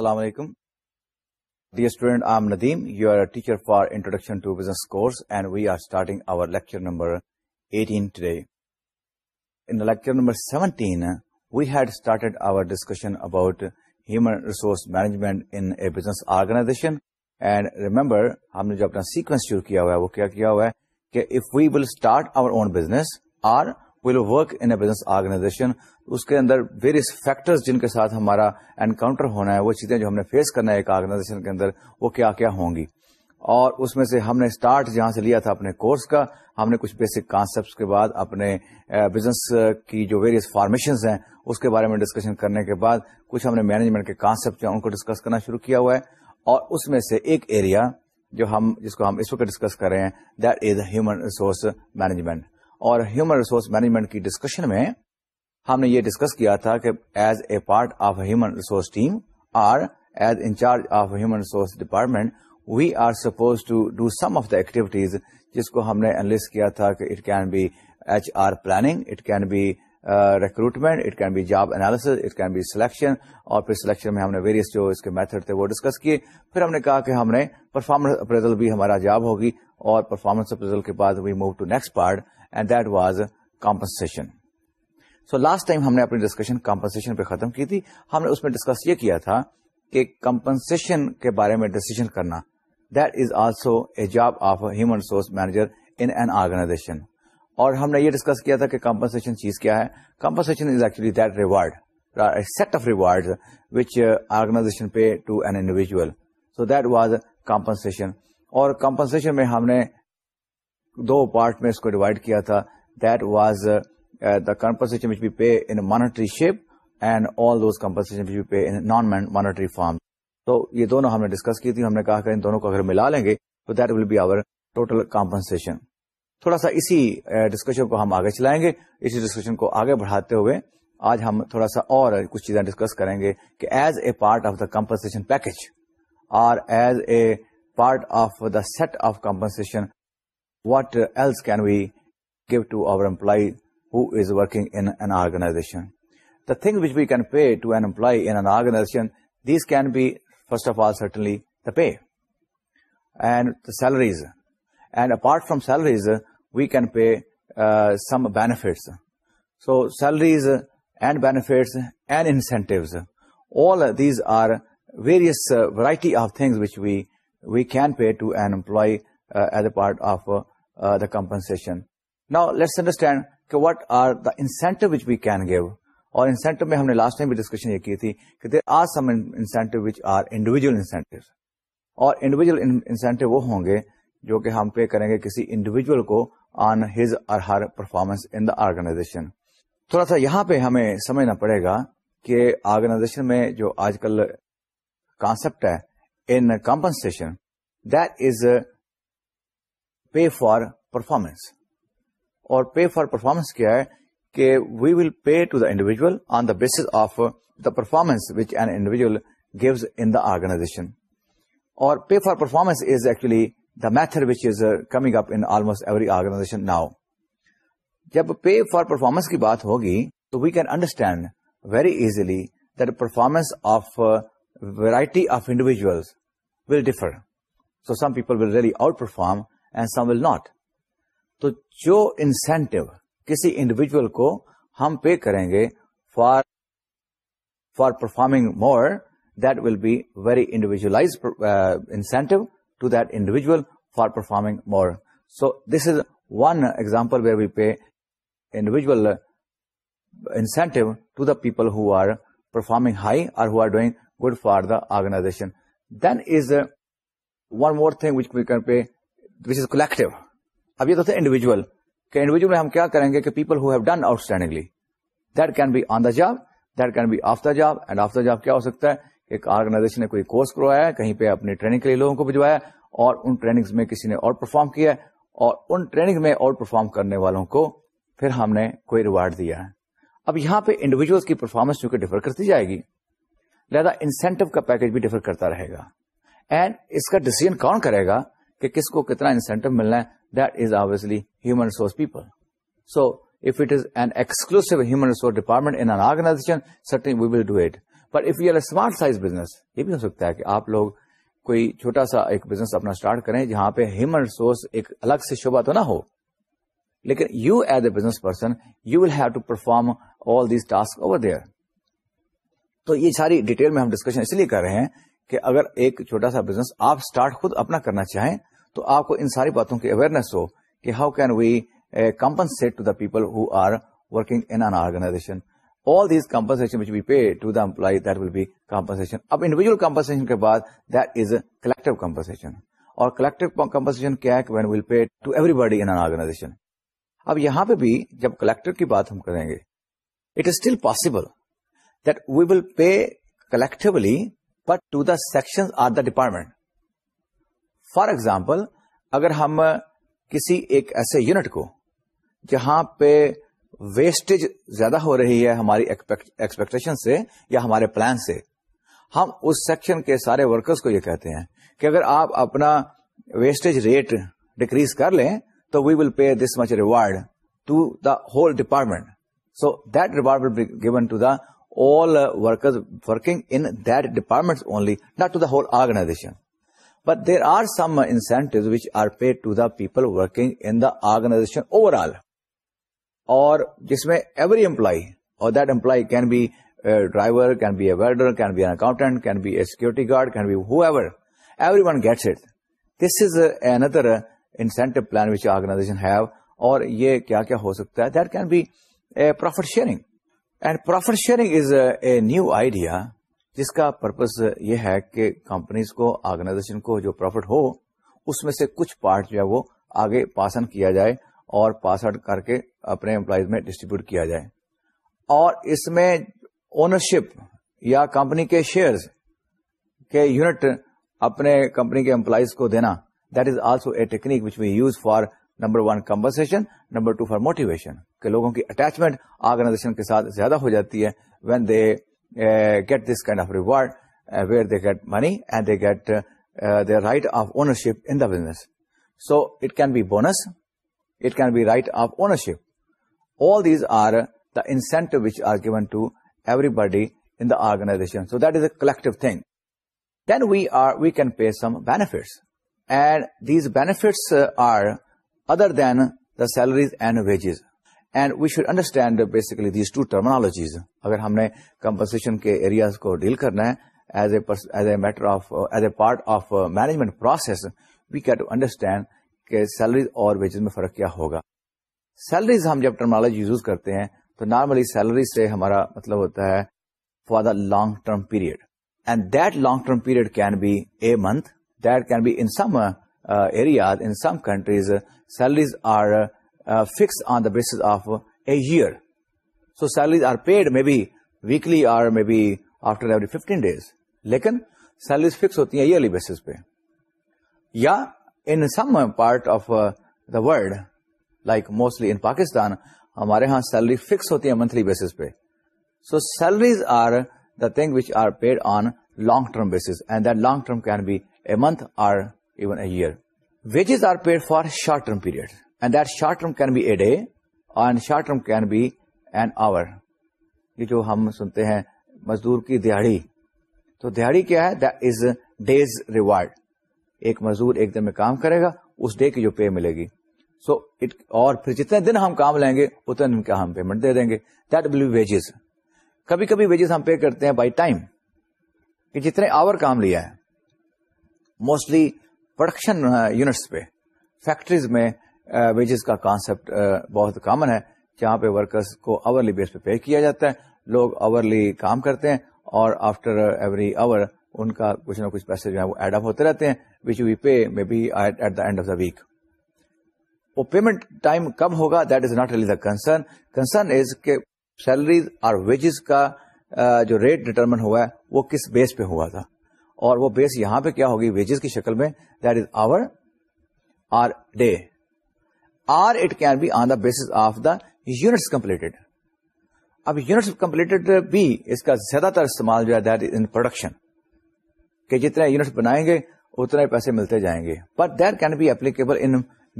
السلام علیکم Nadeem you a teacher for introduction to business course and we are starting our lecture number in lecture number seventeen we had started our discussion about human resource management in a business organization and remember ہم نے جو اپنا sequence شروع کیا ہوا ہے وہ کیا کیا ہوا ہے کہ if we will start our own business or will work in a business organization اس کے اندر ویریس فیکٹر جن کے ساتھ ہمارا انکاؤنٹر ہونا ہے وہ چیزیں جو ہم نے فیس کرنا ہے ایک آرگنائزیشن کے اندر وہ کیا کیا ہوں گی اور اس میں سے ہم نے اسٹارٹ جہاں سے لیا تھا اپنے کورس کا ہم نے کچھ بیسک کانسپٹ کے بعد اپنے بزنس eh, کی جو ویریس فارمیشن ہیں اس کے بارے میں ڈسکشن کرنے کے بعد کچھ ہم نے مینجمنٹ کے کانسپٹ ہیں ان کو ڈسکس کرنا شروع کیا ہوا ہے اور اس میں سے ایک ایریا جو ہم جس کو ہم اس وقت ڈسکس کر رہے ہیں that is human resource management اور ہیومن ریسورس مینجمنٹ کی ڈسکشن میں ہم نے یہ ڈسکس کیا تھا کہ as a part of human resource team or as incharge of human resource department we are suppose to do some of the activities جس کو ہم نے انلسٹ کیا تھا کہ it can be H R planning it can be recruitment it can be job analysis it can be selection اور پھر selection میں ہم نے ویریس جو اس کے میتھڈ تھے وہ ڈسکس کیے پھر ہم نے کہا کہ ہم نے پرفارمنس اپریزل بھی ہمارا جاب ہوگی اور پرفارمنس اپریزل کے بعد we move to next part so last time ہم نے اپنی ڈسکشن کمپنسن پہ ختم کی تھی ہم نے اس میں ڈسکس یہ کیا تھا کہ کمپنسن کے بارے میں کرنا job of human resource organization اور ہم نے یہ ڈسکس کیا تھا کہ کمپنسن چیز کیا ہے is actually that reward set of reward which organization pay to an individual so that was compensation اور کمپنسن میں ہم نے دو پارٹ میں اس کو ڈیوائڈ کیا تھا that was the compensation pay in monetary shape and all those compensation which be pay non monetary form تو یہ دونوں ہم نے ڈسکس کی تھی ہم نے کہا کہ ان دونوں کو اگر ملا لیں گے تو that will be our total compensation تھوڑا سا اسی ڈسکشن uh, کو ہم آگے چلائیں گے اسی ڈسکشن کو آگے بڑھاتے ہوئے آج ہم تھوڑا سا اور کچھ چیزیں ڈسکس کریں گے کہ as a part of the compensation package اور as a part of the set of compensation what else can we give to our employee who is working in an organization? The things which we can pay to an employee in an organization, these can be, first of all, certainly the pay and the salaries. And apart from salaries, we can pay uh, some benefits. So salaries and benefits and incentives, all these are various uh, variety of things which we can pay to an employee part of the compensation now let's understand are the incentive we can give اور incentive میں ہم نے last time بھی discussion یہ کی تھی کہ there are some incentive which are individual incentive اور انڈیویجل انسینٹو وہ ہوں گے جو کہ ہم پے کریں گے کسی انڈیویجل کو on his or her performance in the organization تھوڑا سا یہاں پہ ہمیں سمجھنا پڑے گا کہ آرگنائزیشن میں جو آج کل کانسپٹ ہے in compensation is pay for performance اور پے فار پرفارمنس کیا ہے کہ we will pay to the individual on the basis of the performance which an individual gives in the organization اور pay for performance is actually the method which is coming up in almost every organization now جب pay for performance کی بات ہوگی تو we can understand very easily that performance of variety of individuals will differ so some people will really out perform and some will not تو جو incentive کسی individual کو ہم پے کریں گے for for performing more that will be very individualized incentive to that individual for performing more so this is one example where we pay individual incentive to the people who are performing high اور organization then is one more thing which we can pay which is اب یہ تو individual کہ individual میں ہم کیا کریں گے کہ people who have done outstandingly that can be on the job that can be off the job and off the job کیا ہو سکتا ہے ایک آرگنائزیشن نے کوئی کورس کروایا کہیں پہ اپنی ٹریننگ کے لیے لوگوں کو بھجوایا اور ان ٹریننگ میں کسی نے اور پرفارم کیا اور ان ٹریننگ میں اور پرفارم کرنے والوں کو پھر ہم نے کوئی ریوارڈ دیا ہے اب یہاں پہ انڈیویجل کی پرفارمنس کیونکہ ڈیفر کرتی جائے گی لہٰذا انسینٹو کا پیکج بھی ڈیفر کرتا رہے گا اینڈ اس کا ڈیسیزن کون کرے گا کہ کس کو کتنا انسینٹو ملنا ہے that is obviously human resource people so if it is an exclusive human resource department sitting we will do it but if you are smart size business یہ بھی ہو سکتا ہے کہ آپ لوگ کوئی چھوٹا سا ایک بزنس اپنا اسٹارٹ کریں جہاں پہ ہیومن ریسورس ایک الگ سے شوبہ تو نہ ہو لیکن you as a business person you will have to perform all these task over there تو یہ ساری ڈیٹیل میں ہم ڈسکشن اس لیے کر رہے ہیں کہ اگر ایک چھوٹا سا بزنس آپ اسٹارٹ خود اپنا کرنا چاہیں تو آپ کو ان ساری باتوں کی اویئرنیس ہو کہ how can we compensate to the people who are working in an organization all these compensation which we pay to the employee that will be compensation اب انڈیویجل کمپنسن کے بعد دیٹ از کلیکٹو کمپنسن اور collective compensation کیا ہے when will pay to every in organization اب یہاں پہ بھی جب کلیکٹر کی بات ہم کریں گے it is still possible that we will pay collectively but to the section or the department for example اگر ہم کسی ایک ایسے یونٹ کو جہاں پہ ویسٹیج زیادہ ہو رہی ہے ہماری ایکسپیکٹیشن سے یا ہمارے پلان سے ہم اس سیکشن کے سارے ورکرز کو یہ کہتے ہیں کہ اگر آپ اپنا ویسٹیج ریٹ ڈیکریز کر لیں تو we will pay this much reward to the whole department so that reward will be given to the workers working in department only not to the whole organization but there are some incentives which are paid to the people working in the organization over all اور جس میں every employee اور that employee can be driver can be a welder can be an accountant can be a security guard can be whoever every one gets it this is under incentive plan which organization have اور یہ کیا کیا ہو سکتا ہے that can be profit sharing and profit sharing is a new idea جس کا purpose یہ ہے کہ کمپنیز کو آرگنائزیشن کو جو پروفٹ ہو اس میں سے کچھ پارٹ جو ہے وہ آگے پاس آن کیا جائے اور پاس آؤٹ کر کے اپنے امپلائیز میں ڈسٹریبیوٹ کیا جائے اور اس میں اونرشپ یا کمپنی کے شیئرز کے یونٹ اپنے کمپنی کے امپلائیز کو دینا that is also a technique which we use for number one compensation number two for motivation کہ لوگوں کی اٹیچمنٹ آرگنائزیشن کے ساتھ زیادہ ہو جاتی ہے when they Uh, get this kind of reward uh, where they get money and they get uh, their right of ownership in the business. So it can be bonus, it can be right of ownership. All these are the incentive which are given to everybody in the organization. So that is a collective thing. Then we can pay some benefits. And these benefits are other than the salaries and wages. And we should understand basically these two terminologies اگر ہم نے compensation کے areas کو deal کرنا ہے as as a a matter of part of management process we to understand کہ salaries اور wages میں فرق کیا ہوگا سیلریز ہم جب ٹرمنالوجی یوز کرتے ہیں تو نارملی سیلری سے ہمارا مطلب ہوتا ہے for the long term period and that long term period can be a month that can be in some areas in some countries salaries are fix on the basis of a year so salaries are paid may be weekly or may be after every fifteen days لیکن salaries fix ہوتی ہیں yearly base پہ یا in some part of the world like mostly in Pakistan ہمارے یہاں salary fix ہوتی ہیں monthly base پہ so salaries are the thing which are paid on long term base and that long term can be a month or even a year wages are paid for short term period and that short term can be a day short term can be an hour یہ جو ہم سنتے ہیں مزدور کی دیہڑی تو دیہڑی کیا ہے دیٹ از ڈیز ریوارڈ ایک مزدور ایک دن میں کام کرے گا اس ڈے کی جو پے ملے گی سو اٹ اور پھر جتنے دن ہم کام لیں گے اتنے دن کا ہم پیمنٹ دے دیں گے دیٹ ول بی ویجز کبھی کبھی ویجز ہم پے کرتے ہیں بائی ٹائم کہ جتنے آور کام لیا ہے موسٹلی پروڈکشن یونٹس پہ فیکٹریز میں ویجز کا کانسیپٹ بہت کامن ہے جہاں پہ ورکرس کو آورلی بیس پہ پے کیا جاتا ہے لوگ آورلی کام کرتے ہیں اور آفٹر ایوری آور ان کا کچھ نہ کچھ پیسے جو ہے وہ ایڈ اپ ہوتے رہتے ہیں which we pay may be at the end of the week وہ پیمنٹ ٹائم کم ہوگا that is not really the concern concern is کہ سیلریز اور ویجز کا جو ریٹ ڈٹرمن ہوا ہے وہ کس بیس پہ ہوا تھا اور وہ بیس یہاں پہ کیا ہوگی ویجز کی شکل میں that is hour or day base of the units completed اب یونٹس بھی اس کا زیادہ تر استعمال جو ہے ان پروڈکشن جتنے بنائیں گے اتنے پیسے ملتے جائیں گے but there can be applicable in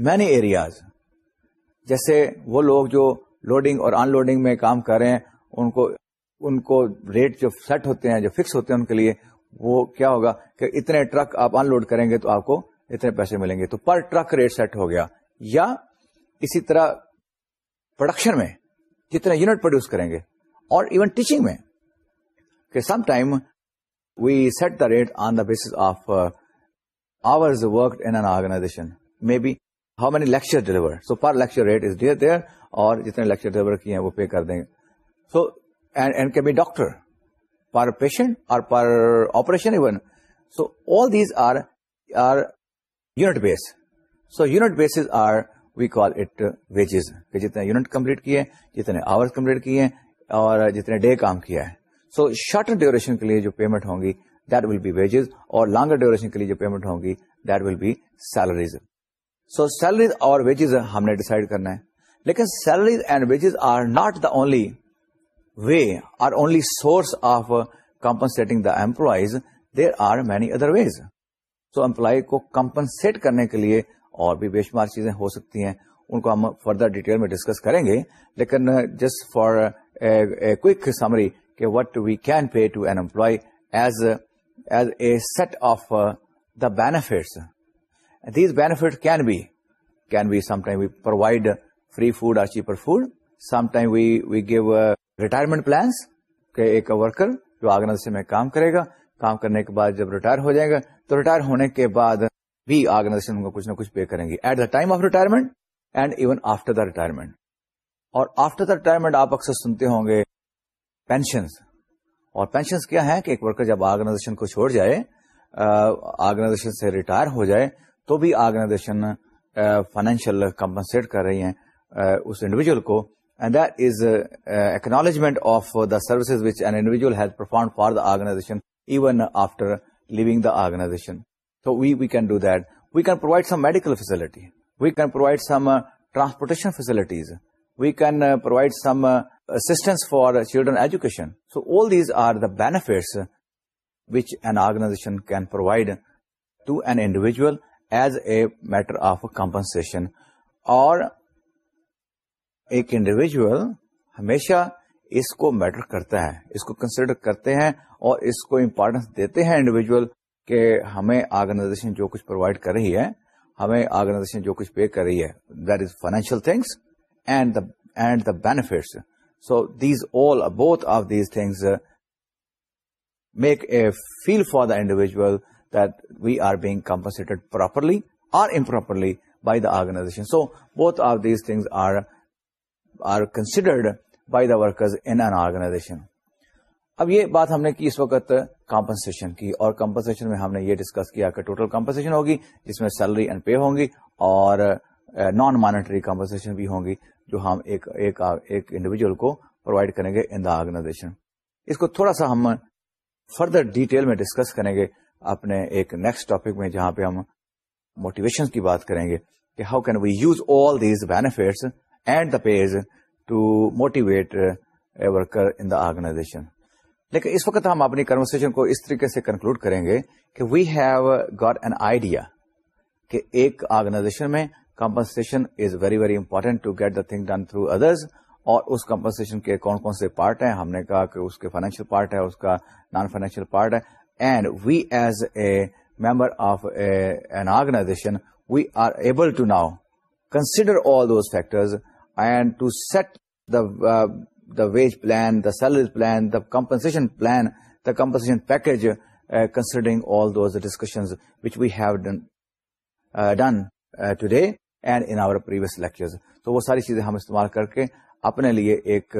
many areas جیسے وہ لوگ جو لوڈنگ اور ان لوڈنگ میں کام کر رہے ہیں ان کو ان کو ریٹ جو سیٹ ہوتے ہیں جو فکس ہوتے ہیں ان کے لیے وہ کیا ہوگا کہ اتنے ٹرک آپ ان لوڈ کریں گے تو آپ کو اتنے پیسے ملیں گے تو پر ٹرک ریٹ سیٹ ہو گیا یا اسی طرح پروڈکشن میں جتنے یونٹ پروڈیوس کریں گے اور ایون ٹیچنگ میں کہ some time we set the rate on the basis of hours in an organization may be how many lecture deliver so per lecture rate is dear there اور جتنے lecture deliver کیے ہیں وہ پے کر دیں گے so and key can be doctor per patient اور per operation even so all these are are unit base so unit bases are we call it wages کہ جتنے یونٹ کمپلیٹ کیے جتنے آور کمپلیٹ کیے اور جتنے ڈے کام کیا ہے سو شارٹ ڈیوریشن کے لیے جو پیمنٹ ہوں گی دیٹ ول بی ویجز اور لانگر ڈیوریشن کے لیے جو پیمنٹ ہوں گی that will be salaries so salaries اور ویجز ہم نے ڈیسائڈ کرنا ہے لیکن salaries and wages are not the only way or only source of compensating the employees there are many other ways so employee کو compensate کرنے کے لیے اور بھی بے شمار چیزیں ہو سکتی ہیں ان کو ہم فردر ڈیٹیل میں ڈسکس کریں گے لیکن جسٹ فار کوئک سمری کہ what we can pay to an employee as as a set of the benefits these benefit can be can be some time we provide free food اور cheaper food some time we we give retirement plans کہ ایک worker جو آگرہ سے میں کام کرے گا کام کرنے کے بعد جب ریٹائر ہو جائے گا تو ریٹائر ہونے کے بعد بھی آرگنائزیشن آرگنازیشن کچھ نہ کچھ پے کریں گے at the time of retirement and even after the retirement اور آفٹر دا ریٹائرمنٹ آپ اکثر سنتے ہوں گے پینشنس اور پینشنس کیا ہے کہ ایک ورکر جب آرگنائزیشن کو چھوڑ جائے آرگنائزیشن سے ریٹائر ہو جائے تو بھی آرگنائزیشن فائنینشیل کمپنسٹ کر رہی ہیں اس انڈیویجل کو and that is acknowledgment of the services which an individual has perform for the organization even after leaving the organization تو we we can do that we can provide some medical facility we can provide some transportation facilities we can provide some assistance for children education so all these are the benefits which an organization can provide to an individual as a matter of compensation اور ایک individual ہمیشہ اس کو metre کرتا ہے اس کو consider کرتے ہیں اور اس کو امپورٹینس دیتے ہیں انڈیویجل کہ ہمیں آرگنائزیشن جو کچھ پرووائڈ کر رہی ہے ہمیں آرگنائزیشن جو کچھ پے کر رہی ہے that is financial things and the benefits so these all both of these things make a feel for the individual that we are being compensated properly or improperly by the organization so both of these things are are considered by the workers in organization اب یہ بات ہم نے کی اس وقت compensation کی اور کمپنسن میں ہم نے یہ ڈسکس کیا کہ ٹوٹل کمپنسن ہوگی جس میں سیلری اینڈ پے ہوں گی اور نان مانیٹری کمپنسن بھی ہوں گی جو ہم ایک انڈیویجل کو پرووائڈ کریں گے ان دا آرگنائزیشن اس کو تھوڑا سا ہم فردر ڈیٹیل میں ڈسکس کریں گے اپنے ایک نیکسٹ ٹاپک میں جہاں پہ ہم موٹیویشن کی بات کریں گے کہ how can we use all these benefits and the pays to motivate worker in the organization لیکن اس وقت ہم اپنی کنورسن کو اس طریقے سے کنکلوڈ کریں گے کہ we have got an idea کہ ایک آرگنائزیشن میں compensation is very very important to get the thing done through others اور اس کمپنسن کے کون کون سے پارٹ ہیں ہم نے کہا کہ اس کے فائنینشیل پارٹ ہے اس کا نان فائنینشیل پارٹ ہے and we as a member of an organization we are able to now consider all those factors and to set the the wage plan the salary plan the compensation plan the compensation package considering discussion and in our previous lecture تو وہ ساری چیزیں ہم استعمال کر کے اپنے لیے ایک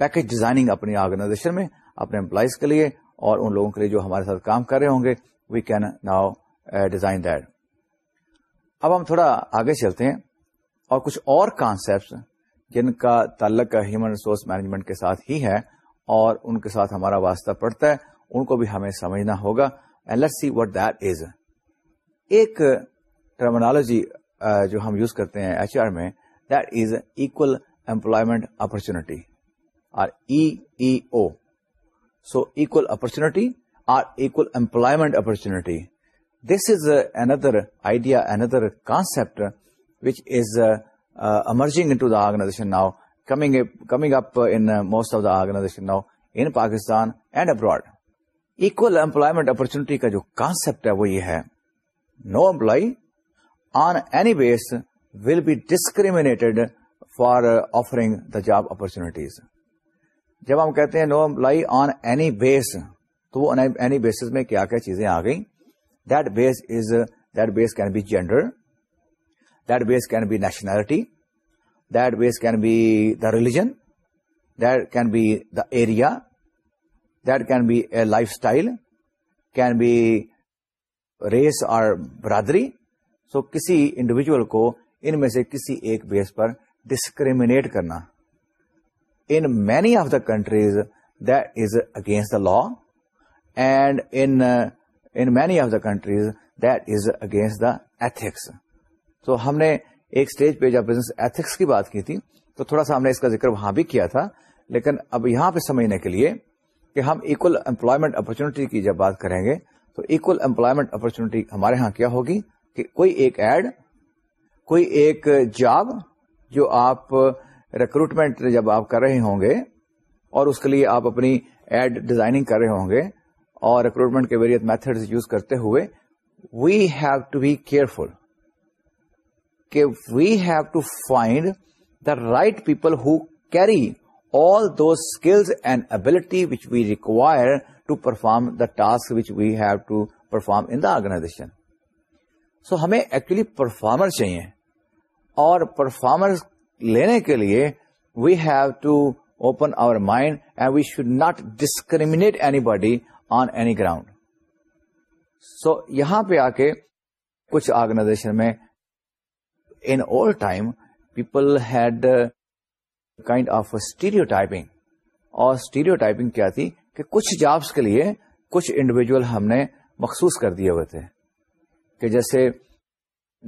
پیکج uh, ڈیزائننگ اپنی آرگنائزیشن میں اپنے امپلائیز کے لیے اور ان لوگوں کے لیے جو ہمارے ساتھ کام کر رہے ہوں گے we can now design that اب ہم تھوڑا آگے چلتے ہیں اور کچھ اور کانسپٹ جن کا تعلق ہیومن ریسورس مینجمنٹ کے ساتھ ہی ہے اور ان کے ساتھ ہمارا واسطہ پڑتا ہے ان کو بھی ہمیں سمجھنا ہوگا let see what that is ایک ٹرمنالوجی جو ہم یوز کرتے ہیں ایچ آر میں that is equal employment opportunity or E so equal opportunity or equal employment opportunity this is another idea another concept which is emerging to the organization now coming coming up in most of the organization now in Pakistan and abroad equal employment opportunity کا جو concept ہے وہ یہ ہے no employee on any base will be discriminated for offering the job opportunities. جب ہم کہتے ہیں نو امپلائی آن اینی بیس تو وہ بیسز میں کیا کیا چیزیں آ گئیں that base is that base can be gender that base can be nationality that base can be the religion that can be the area that can be a lifestyle can be race اور برادری سو کسی individual کو ان میں سے کسی ایک بیس پر discriminate کرنا in many of the countries that is against the law and in many of the countries that is against the ethics تو ہم نے ایک اسٹیج پہ جب بزنس ایتھکس کی بات کی تھی تو تھوڑا سا ہم نے اس کا ذکر وہاں بھی کیا تھا لیکن اب یہاں پہ سمجھنے کے لیے کہ ہم ایکول امپلائمنٹ اپرچونیٹی کی جب بات کریں گے تو ایکول امپلائمنٹ اپرچونٹی ہمارے ہاں کیا ہوگی کہ کوئی ایک ایڈ کوئی ایک جاب جو آپ ریکروٹمنٹ جب آپ کر رہے ہوں گے اور اس کے لیے آپ اپنی ایڈ ڈیزائننگ کر رہے ہوں گے اور ریکروٹمنٹ کے ویریت میتھڈز یوز کرتے ہوئے we have to be careful کہ we have to find the right people who carry all those skills and ability which we require to perform the task which we have to perform in the organization so ہمیں actually performer چاہیے اور performance لینے کے لیے we have to open our mind and we should not discriminate anybody on any ground so یہاں پہ آ کے کچھ آرگنائزیشن میں in old time people had kind of studio stereotyping. اور stereotyping کیا تھی کہ کچھ جابس کے لیے کچھ انڈیویجل ہم نے مخصوص کر دیے ہوئے تھے کہ جیسے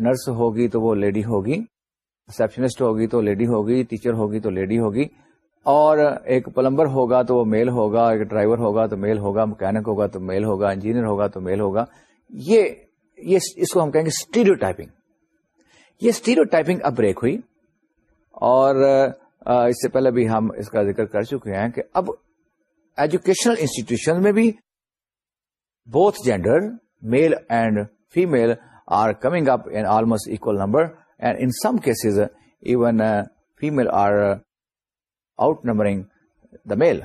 نرس ہوگی تو وہ لیڈی ہوگی ریسپشنسٹ ہوگی تو لیڈی ہوگی ٹیچر ہوگی تو لیڈی ہوگی اور ایک پلمبر ہوگا تو وہ میل ہوگا ایک ڈرائیور ہوگا تو میل ہوگا مکینک ہوگا تو میل ہوگا انجینئر ہوگا تو میل ہوگا یہ اس کو ہم کہیں گے اسٹیڈیو ٹائپنگ یہ اسٹیرو ٹائپنگ اب بریک ہوئی اور اس سے پہلے بھی ہم اس کا ذکر کر چکے ہیں کہ اب ایجوکیشنل انسٹیٹیوشن میں بھی both gender male and female are coming up in almost equal number and in some cases even female are outnumbering the male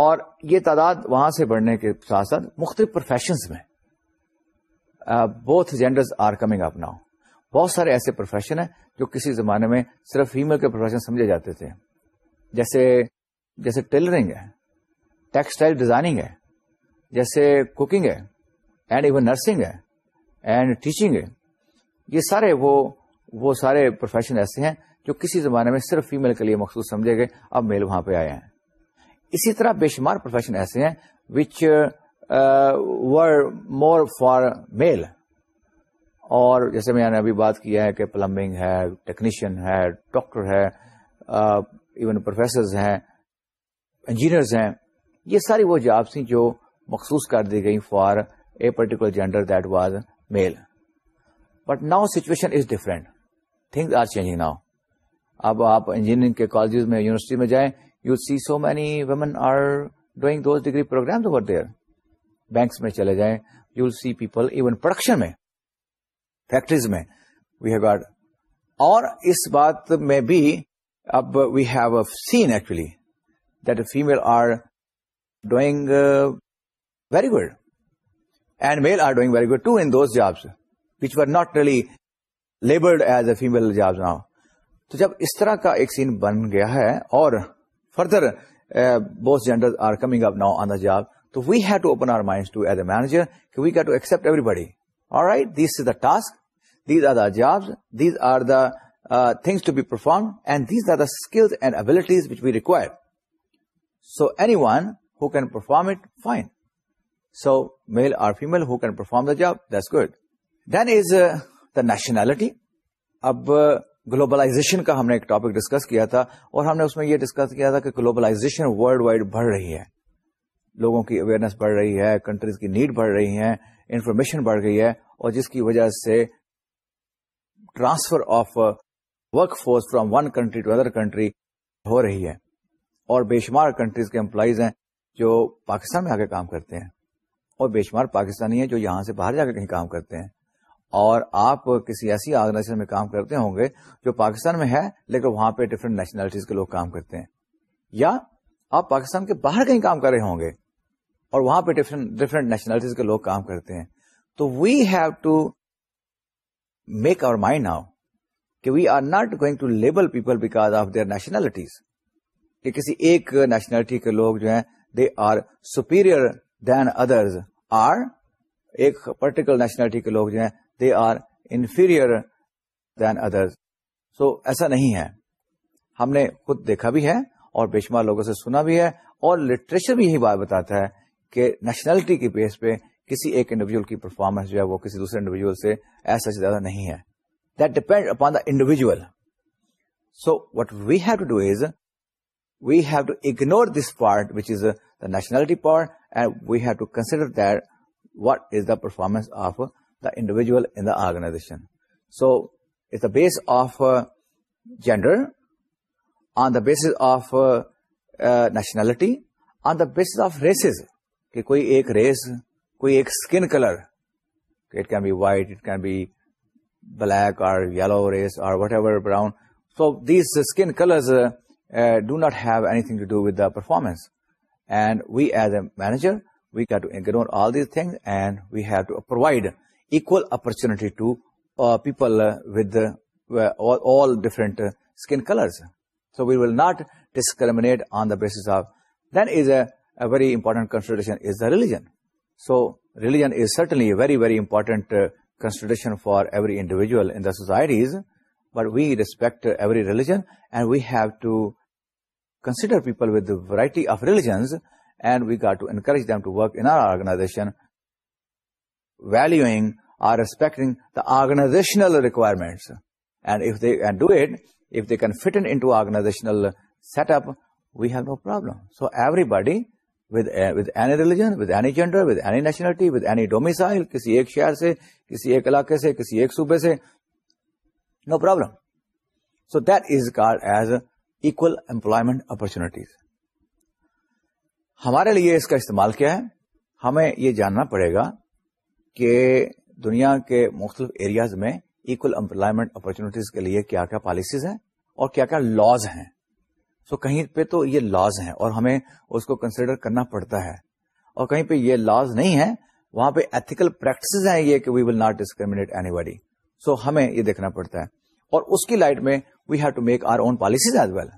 اور یہ تعداد وہاں سے بڑھنے کے ساتھ ساتھ مختلف پروفیشنز میں both genders are coming up now بہت سارے ایسے پروفیشن ہیں جو کسی زمانے میں صرف فیمل کے پروفیشن سمجھے جاتے تھے جیسے جیسے ٹیلرنگ ہے ٹیکسٹائل ڈیزائننگ ہے جیسے کوکنگ ہے اینڈ ایون نرسنگ ہے اینڈ ٹیچنگ ہے یہ سارے وہ وہ سارے پروفیشن ایسے ہیں جو کسی زمانے میں صرف فیمل کے لیے مخصوص سمجھے گئے اب میل وہاں پہ آئے ہیں اسی طرح بے شمار پروفیشن ایسے ہیں which were more for male اور جیسے میں نے ابھی بات کیا ہے کہ پلمبنگ ہے ٹیکنیشین ہے ڈاکٹر ہے ایون پروفیسرز ہیں انجینئرز ہیں یہ ساری وہ جابس جو مخصوص کر دی گئی for a particular gender that was male but now situation is different things are changing now اب آپ انجینئرنگ کے کالجز میں یونیورسٹی میں جائیں you see so many women are doing those degree program there banks میں چلے جائیں you see people even production میں فیکٹریز میں وی ہیو گاٹ اور اس بات میں بھی اب we have seen actually that female are doing very good and male are doing very good too in this job which really labelled as a female job now تو جب اس طرح کا ایک سین بن گیا ہے اور further both coming up now on the job تو we have to open our mind to as a manager we کہ to accept everybody right this is the task these are the job these are the things to be perform and these are the skills and abilities we require so anyone can perform it fine so male اور female can perform the job that's good then is the nationality اب globalization uh, کا ہم نے ایک topic discuss کیا تھا اور ہم نے اس میں یہ ڈسکس کیا تھا کہ گلوبلائزیشن ورلڈ وائڈ بڑھ رہی ہے لوگوں کی اویئرنیس بڑھ رہی ہے کنٹریز کی نیڈ بڑھ رہی ہے انفارمیشن بڑھ گئی ہے اور جس کی وجہ سے transfer of work force from one country to other country ہو رہی ہے اور بے شمار کنٹریز کے امپلائیز ہیں جو پاکستان میں آ کے کام کرتے ہیں اور بے شمار پاکستانی ہیں جو یہاں سے باہر جا کے کہیں کام کرتے ہیں اور آپ کسی ایسی آرگنائزیشن میں کام کرتے ہوں گے جو پاکستان میں ہے لیکن وہاں پہ ڈفرینٹ نیشنلٹیز کے لوگ کام کرتے ہیں یا آپ پاکستان کے باہر کہیں کام کر رہے ہوں گے اور وہاں پہ ڈفرینٹ نیشنلٹیز کے لوگ کام کرتے ہیں تو we have to make our mind now کہ we are not going to label people of of nationalities nationalities کسی ایک نیشنلٹی کے لوگ جو are they are superior than ایک پرٹیکولر نیشنلٹی کے لوگ جو ہیں they are inferior than others so ایسا نہیں ہے ہم نے خود دیکھا بھی ہے اور بے شمار لوگوں سے سنا بھی ہے اور لٹریچر بھی یہی بات بتاتا ہے کہ نیشنلٹی کی بیس پہ کسی ایک انڈیویجل کی پرفارمنس جو ہے وہ کسی دوسرے انڈیویجول سے ایسا زیادہ نہیں ہے that depend upon the individual so what we have to do is we have to ignore this part which is the nationality part and we have to consider that what is the performance of the individual in the organization so is the base of gender on the basis of nationality on the basis of races کہ کوئی ایک race کوئی ایک skin colour it can be white it can be black اور yellow race اور whatever brown so these skin colour do not have anything to do with the performance and we as a manager we can to ignore all these thing and we have to provide equal opportunity to people with all different skin so we will not discriminate on the base of then is a very important consideration is the religion So religion is certainly a very, very important uh, consideration for every individual in the societies, but we respect uh, every religion, and we have to consider people with the variety of religions, and we got to encourage them to work in our organization, valuing or respecting the organizational requirements. And if they can do it, if they can fit into organizational setup, we have no problem. So everybody with any religion gender any nationality with any کسی ایک شہر سے کسی ایک علاقے سے کسی ایک صوبے سے no problem so that is called as equal employment opportunities ہمارے لیے اس کا استعمال کیا ہے ہمیں یہ جاننا پڑے گا کہ دنیا کے مختلف ایریاز میں اکول امپلائمنٹ اپرچونیٹیز کے لیے کیا کیا پالیسیز ہیں اور کیا کیا لاز ہیں سو کہیں پہ تو یہ لاز ہیں اور ہمیں اس کو کنسیڈر کرنا پڑتا ہے اور کہیں پہ یہ لاز نہیں ہے وہاں پہ ایتھیکل پریکٹس ہیں یہ کہ we will not discriminate anybody so ہمیں یہ دیکھنا پڑتا ہے اور اس کی لائٹ میں we have to make our own policies as well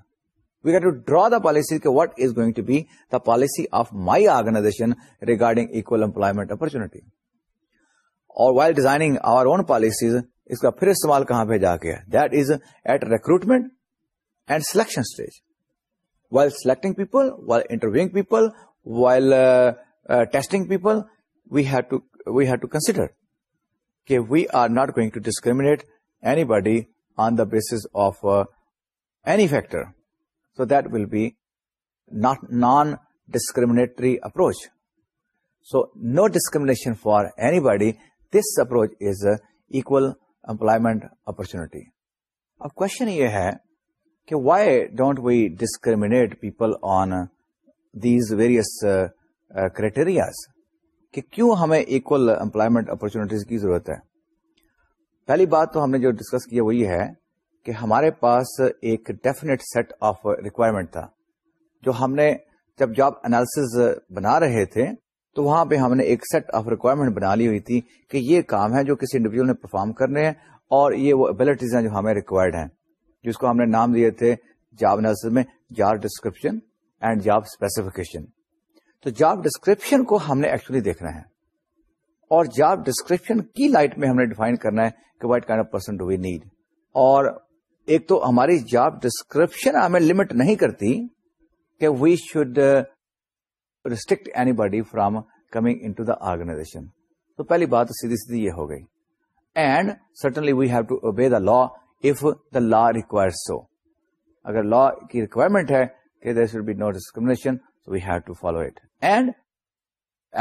we have to draw the policy کہ what is going to be the policy of my organization regarding equal employment opportunity اور while designing our own policies اس کا پھر استعمال کہاں پہ جا کے that is at recruitment and selection stage while selecting people while interviewing people while testing people we we have to consider کہ we are not going to discriminate anybody on the basis of any factor so that will be non discriminatory approach so no discrimination for anybody this approach is equal employment opportunity اب question یہ ہے کہ why don't we discriminate people on these various criterias کہ کیوں ہمیں equal employment opportunities کی ضرورت ہے پہلی بات تو ہم نے جو ڈسکس کیا وہ یہ ہے کہ ہمارے پاس ایک ڈیفینیٹ سیٹ آف ریکوائرمنٹ تھا جو ہم نے جب جاب انالس بنا رہے تھے تو وہاں پہ ہم نے ایک سیٹ آف ریکوائرمنٹ بنا لی ہوئی تھی کہ یہ کام ہے جو کسی انڈیویجل نے پرفارم کرنے ہیں اور یہ وہ ابلیٹیز ہیں جو ہمیں ریکوائرڈ ہیں جس کو ہم نے نام دیے تھے جاب نظر میں job description and job specification تو جاب ڈسکرپشن کو ہم نے ایکچولی دیکھنا ہے اور جاب ڈسکرپشن کی لائٹ میں ہم نے ڈیفائن کرنا ہے کہ what kind of person do we need اور ایک تو ہماری جاب ڈسکرپشن ہمیں لمٹ نہیں کرتی کہ we should restrict anybody from coming in to the organization تو پہلی بات سیدھی سیدھی یہ ہو گئی and certainly we have to obey the law if the law require so اگر لا کی ریکوائرمنٹ ہے کہ there should be no discrimination we have to follow it and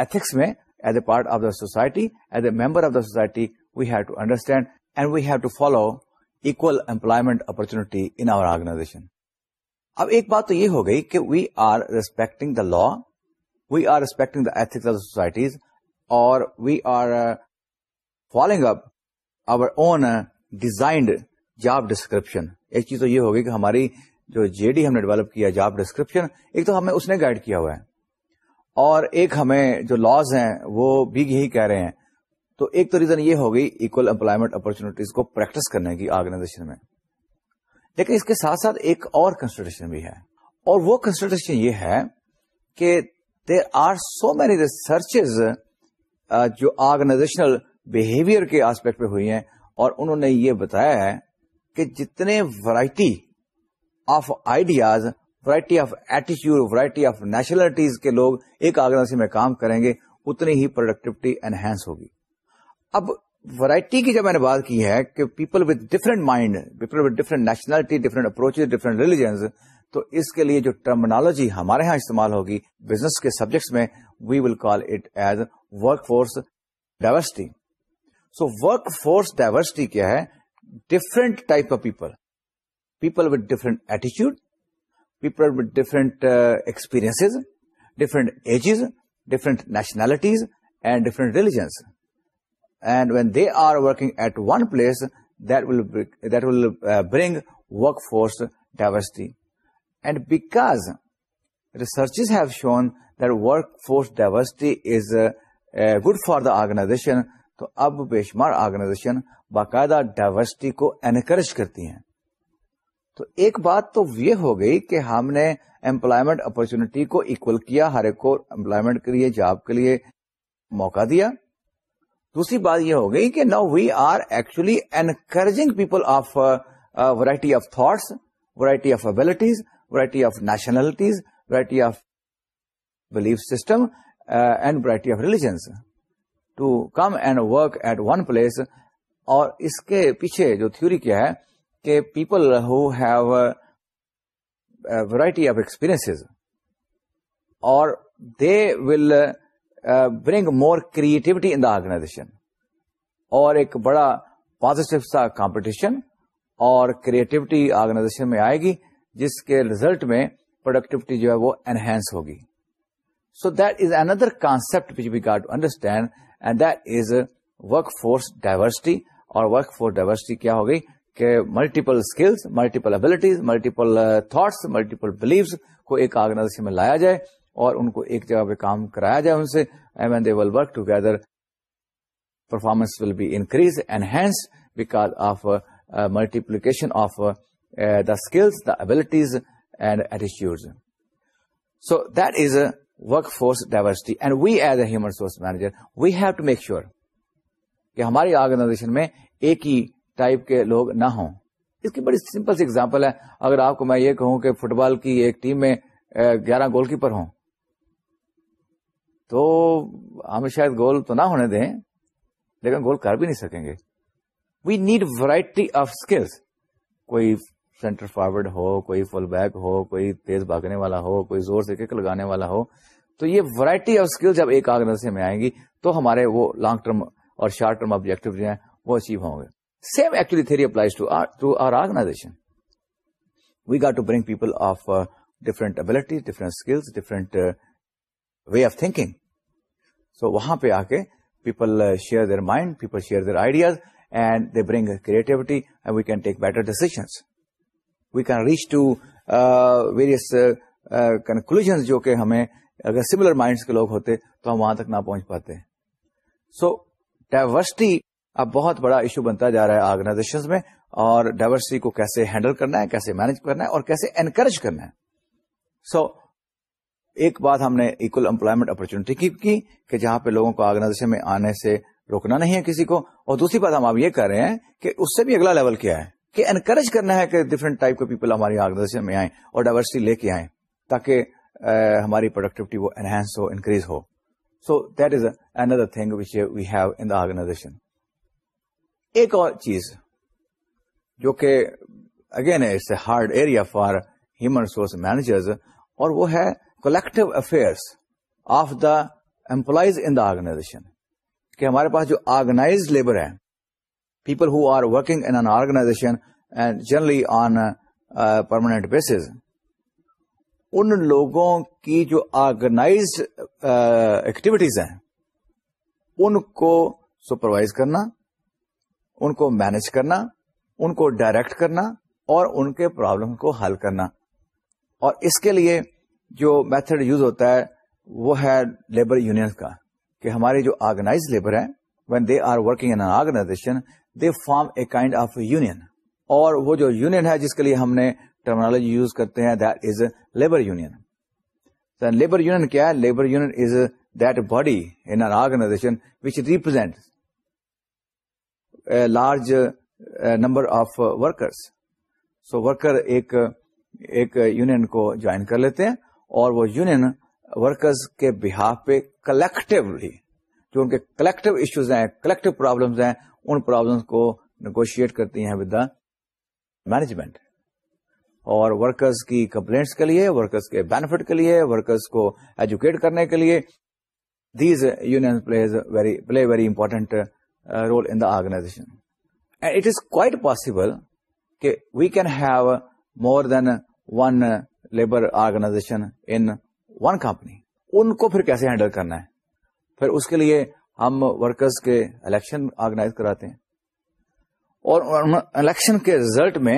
ethics میں as a part of the society as a member of the society we have to understand and we have to follow equal employment opportunity in our organization اب ایک بات تو یہ ہو گئی کہ we are respecting the law we are respecting the ethics of the societies اور we are following up our own designed job description ایک چیز تو یہ ہوگی کہ ہماری جو جے ڈی ہم نے ڈیولپ کیا جاب ڈسکرپشن ایک تو ہمیں اس نے گائڈ کیا ہوا ہے اور ایک ہمیں جو لاز ہیں وہ بھی یہی کہہ رہے ہیں تو ایک تو ریزن یہ ہوگی اکول امپلائمنٹ اپرچونیٹیز کو پریکٹس کرنے کی آرگنائزیشن میں لیکن اس کے ساتھ ساتھ ایک اور کنسٹیٹیوشن بھی ہے اور وہ کنسٹیٹیوشن یہ ہے کہ there are so many research جو آرگنائزیشنل بہیویئر کے آسپیکٹ پہ ہوئی ہیں اور انہوں نے یہ بتایا ہے کہ جتنے variety of ideas variety of ایٹیچیوڈ variety of nationalities کے لوگ ایک آگرسی میں کام کریں گے اتنی ہی پروڈکٹیوٹی انہینس ہوگی اب ورائٹی کی جب میں نے بات کی ہے کہ people with different mind people with different nationality different approach different religions تو اس کے لیے جو ٹرمنالوجی ہمارے ہاں استعمال ہوگی بزنس کے سبجیکٹس میں we will call it as workforce diversity so workforce diversity کیا ہے different type of people. People with different attitude, people with different uh, experiences, different ages, different nationalities, and different religions. And when they are working at one place, that will uh, bring workforce diversity. And because researches have shown that workforce diversity is uh, good for the organization, so ab beshmar organization باقاعدہ diversity کو encourage کرتی ہیں تو ایک بات تو یہ ہو گئی کہ ہم نے امپلائمنٹ اپرچونیٹی کو اکول کیا ہر ایک کو امپلائمنٹ کے لیے جاب کے لیے موقع دیا دوسری بات یہ ہو گئی کہ now we are actually encouraging people of variety of thoughts variety of abilities variety of nationalities variety of belief system and variety of religions to come and work at one place اور اس کے پیچھے جو theory کیا ہے کہ people who have variety of experience اور they will bring more creativity in the organization اور ایک بڑا پازیٹو سا کمپٹیشن اور کریٹوٹی آرگنائزیشن میں آئے گی جس کے ریزلٹ میں پروڈکٹیوٹی جو ہے وہ انہینس ہوگی so that is another concept we got understand and that is workforce diversity اور ورک فور ڈائیورسٹی کیا ہو گئی کہ multiple skills multiple abilities multiple thoughts multiple beliefs کو ایک آرگنائزیشن میں لایا جائے اور ان کو ایک جگہ پہ کام کرایا جائے ان سے they will work together performance will be increase enhance because of multiplication of the skills the abilities and ایٹیچیوڈ so that is workforce diversity and we as a human resource manager we have to make sure کہ ہماری organization میں ایک ہی type کے لوگ نہ ہوں اس کی بڑی سمپل سی ایگزامپل ہے اگر آپ کو میں یہ کہوں کہ فٹ بال کی ایک ٹیم میں گیارہ گول کیپر ہوں تو ہم شاید گول تو نہ ہونے دیں لیکن گول کر بھی نہیں سکیں گے we need variety of skills کوئی سینٹر فارورڈ ہو کوئی فل بیک ہو کوئی تیز بھاگنے والا ہو کوئی زور سے کک لگانے والا ہو تو یہ ورائٹی آف اسکل جب ایک آرگنائزیشن میں آئیں گی تو ہمارے وہ لانگ ٹرم اور شارٹ ٹرم آبجیکٹو جو ہیں وہ اچیو ہوں گے same actually three applies to to our organisation we got to bring people of different ability different skills different way of thinking so وہاں پہ آ کے people share their mind people share their ideas and they bring creativity and we can take better decisions we can reach to various conclusions جو کہ ہمیں اگر similar minds کے لوگ ہوتے تو ہم وہاں تک نہ پہنچ پاتے سو ڈائیورسٹی اب بہت بڑا ایشو بنتا جا رہا ہے آرگنائزیشن میں اور ڈائیورسٹی کو کیسے ہینڈل کرنا ہے کیسے مینج کرنا ہے اور کیسے انکریج کرنا ہے سو so, ایک بات ہم نے اکول امپلائمنٹ اپرچونٹی کی کہ جہاں پہ لوگوں کو آرگنائزیشن میں آنے سے روکنا نہیں ہے کسی کو اور دوسری بات ہم آپ یہ کہہ رہے ہیں کہ اس سے بھی اگلا لیول کیا ہے کہ انکریج کرنا ہے کہ ڈفرنٹ ٹائپ کے پیپل ہماری آرگنائزیشن میں آئیں اور ڈائیورسٹی لے کے آئیں تاکہ ہماری پروڈکٹیوٹی وہ انہینس ہو increase who so that is another thing which we have in the ایک اور چیز جو کہ again it's a hard area for human resource managers اور وہ ہے collective affairs of the employees in the organisation کہ ہمارے پاس جو آرگناز لیبر ہے people who are working in organisation and generally on permanent basis ان لوگوں کی جو آرگنائز ایکٹیویٹیز ہیں ان کو سپروائز کرنا ان کو مینج کرنا ان کو ڈائریکٹ کرنا اور ان کے پرابلم کو حل کرنا اور اس کے لیے جو میتھڈ یوز ہوتا ہے وہ ہے لیبر یونین کا کہ ہماری جو آرگنائز لیبر ہیں when they are working organisation they form a kind of union اور وہ جو یونین ہے جس کے لیے ہم نے ٹرمنالوجی یوز کرتے ہیں that is labour union labour union کیا ہے labour union is that body in organisation which represent large number of workers so worker ایک یونین کو جوائن کر لیتے ہیں اور وہ یونین ورکرز کے بہاف پہ کلیکٹولی جو ان کے کلیکٹو ایشوز ہیں کلیکٹو پرابلمس ہیں ان پرابلمس کو نیگوشیٹ کرتی ہیں ود دا مینجمنٹ اور ورکرز کی کمپلینٹس کے لیے ورکرز کے بینیفٹ کے لیے ورکرز کو ایجوکیٹ کرنے کے لیے these plays play play very important role in organisation and it is quite possible کہ we can have more than one labour organisation in one company ان کو پھر کیسے ہینڈل کرنا ہے پھر اس کے لیے ہم ورکرز کے الیکشن آرگنائز کراتے ہیں اور الیکشن کے ریزلٹ میں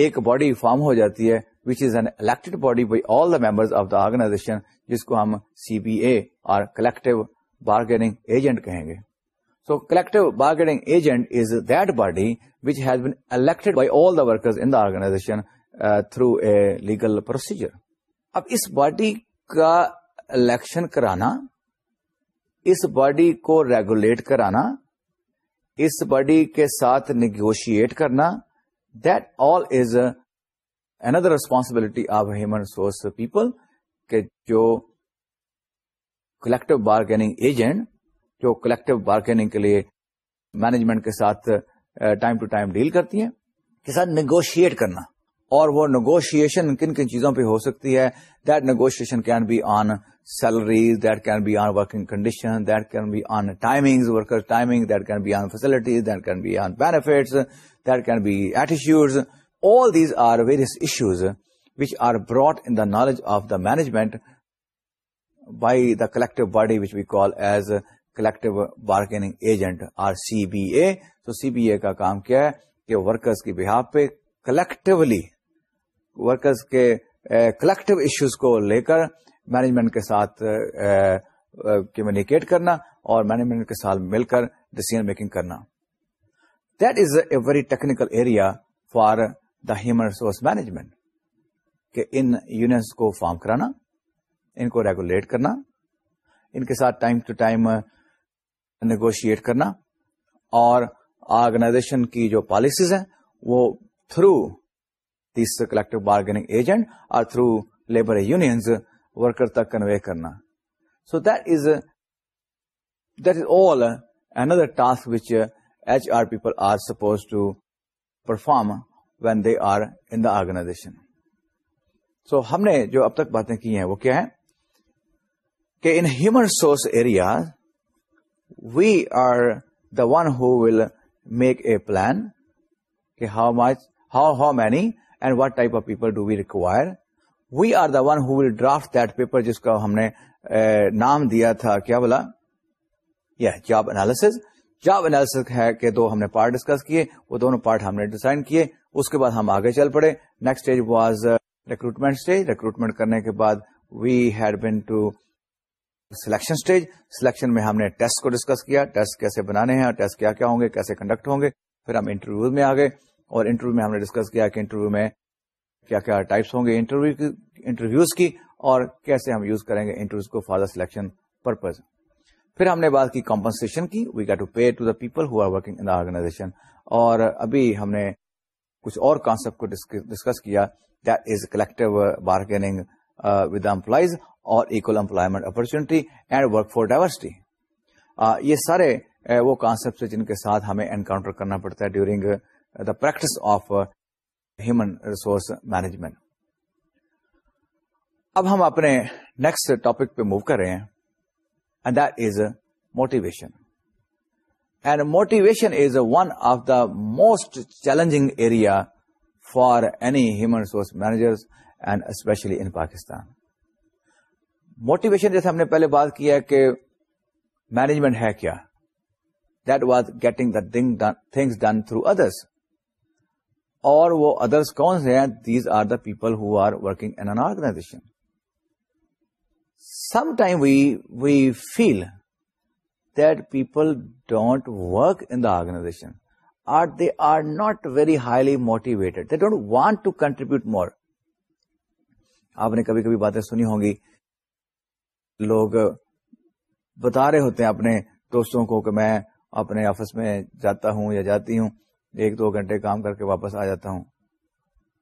ایک باڈی فارم ہو جاتی ہے which is an elected body by all the members of the organization جس کو ہم سی بی اے اور کلیکٹو بارگیننگ ایجنٹ کہیں گے so collective bargaining agent is that body which has been elected by all the workers in the organisation through a legal procedure اب اس body کا election کرانا اس باڈی کو regulate کرانا اس باڈی کے ساتھ نیگوشیٹ کرنا that all is another responsibility of human resource people کہ جو کلیکٹو بارگیننگ ایجنٹ جو کلیکٹو بارگیننگ کے لیے مینجمنٹ کے ساتھ ٹائم ٹو ٹائم ڈیل کرتی ہیں کے ساتھ نیگوشیٹ کرنا اور وہ نیگوشیشن کن کن چیزوں پہ ہو سکتی ہے that negotiation can be on salaries that can be on working condition that can be on timing worker timing that can be on facilities that can be on benefit that can be ایٹیچیوڈ all these are various issues which are brought in the knowledge of the management by the collective body which we as collective bargaining agent or C B A تو C B A کا کام کیا ہے کہ workers کی behalf پہ collectively workers کے collective eh, issues کو لے کر مینجمنٹ کے ساتھ کمیونیکیٹ eh, eh, کرنا اور مینجمنٹ کے ساتھ مل کر ڈسیزن میکنگ کرنا that is a very technical area for the human resource management کہ ان یونینس کو فارم کرانا ان کو ریگولیٹ کرنا ان کے ساتھ ٹائم ٹو ٹائم نیگوشیٹ کرنا اور آرگنائزیشن کی جو پالیسیز ہیں وہ تھرو کلیکٹو بارگیننگ ایجنٹ اور تھرو لیبر یونینز ورکر تک کنوے کرنا so that is that is all another task which H R people are suppose to perform when they are in the organisation so ہم نے جو اب تک باتیں کی ہیں وہ کیا ہے کہ in human resource area we are the one who will make a plan کہ how much how how many and what type of people we are the one who'll draft جس کا ہم نے نام دیا تھا کیا بولا یس انالیس جاب کہ دو ہم نے پارٹ ڈسکس کیے وہ دونوں پارٹ ہم نے ڈیزائن کیے اس کے بعد ہم آگے چل پڑے next stage was recruitment stage recruitment کرنے کے بعد we had been to selection stage selection میں ہم نے ٹیسٹ کو ڈسکس کیا ٹیسٹ کیسے بنانے ہیں اور ٹیسٹ کیا کیا ہوں گے کیسے کنڈکٹ ہوں گے پھر ہم انٹرویوز میں آ گئے اور انٹرویو میں ہم نے ڈسکس کیا کہ انٹرویو میں کیا کیا ٹائپس ہوں گے انٹرویوز کی اور کیسے ہم یوز کریں گے انٹرویوز کو فار دا سلیکشن پرپز پھر ہم نے بات کی کمپنسن کی we get to pay to the people who are working in organisation اور ابھی ہم نے کچھ اور کانسپٹ کو ڈسکس کیا that is collective bargaining with employees اور equal employment opportunity and work for diversity یہ سارے uh, وہ کانسپٹ جن کے ساتھ ہمیں انکاؤنٹر کرنا پڑتا ہے during the practice of human resource management اب ہم اپنے نیکسٹ ٹاپک پہ موو کر رہے ہیں and that is motivation and motivation is one of the most challenging area for any human resource manager and especially in Pakistan motivation جیسے ہم نے پہلے بات کیا کہ مینجمنٹ ہے کیا that was getting the things done through others اور وہ ادرس کون سے ہیں these are the people who are working in organisation some time we feel that people don't work in the organisation or they are not very highly motivated they don't want to contribute more آپ نے کبھی کبھی باتیں سنی ہوں گی لوگ بتا رہے ہوتے ہیں اپنے دوستوں کو کہ میں اپنے آفس میں جاتا ہوں یا جاتی ہوں ایک دو گھنٹے کام کر کے واپس آ جاتا ہوں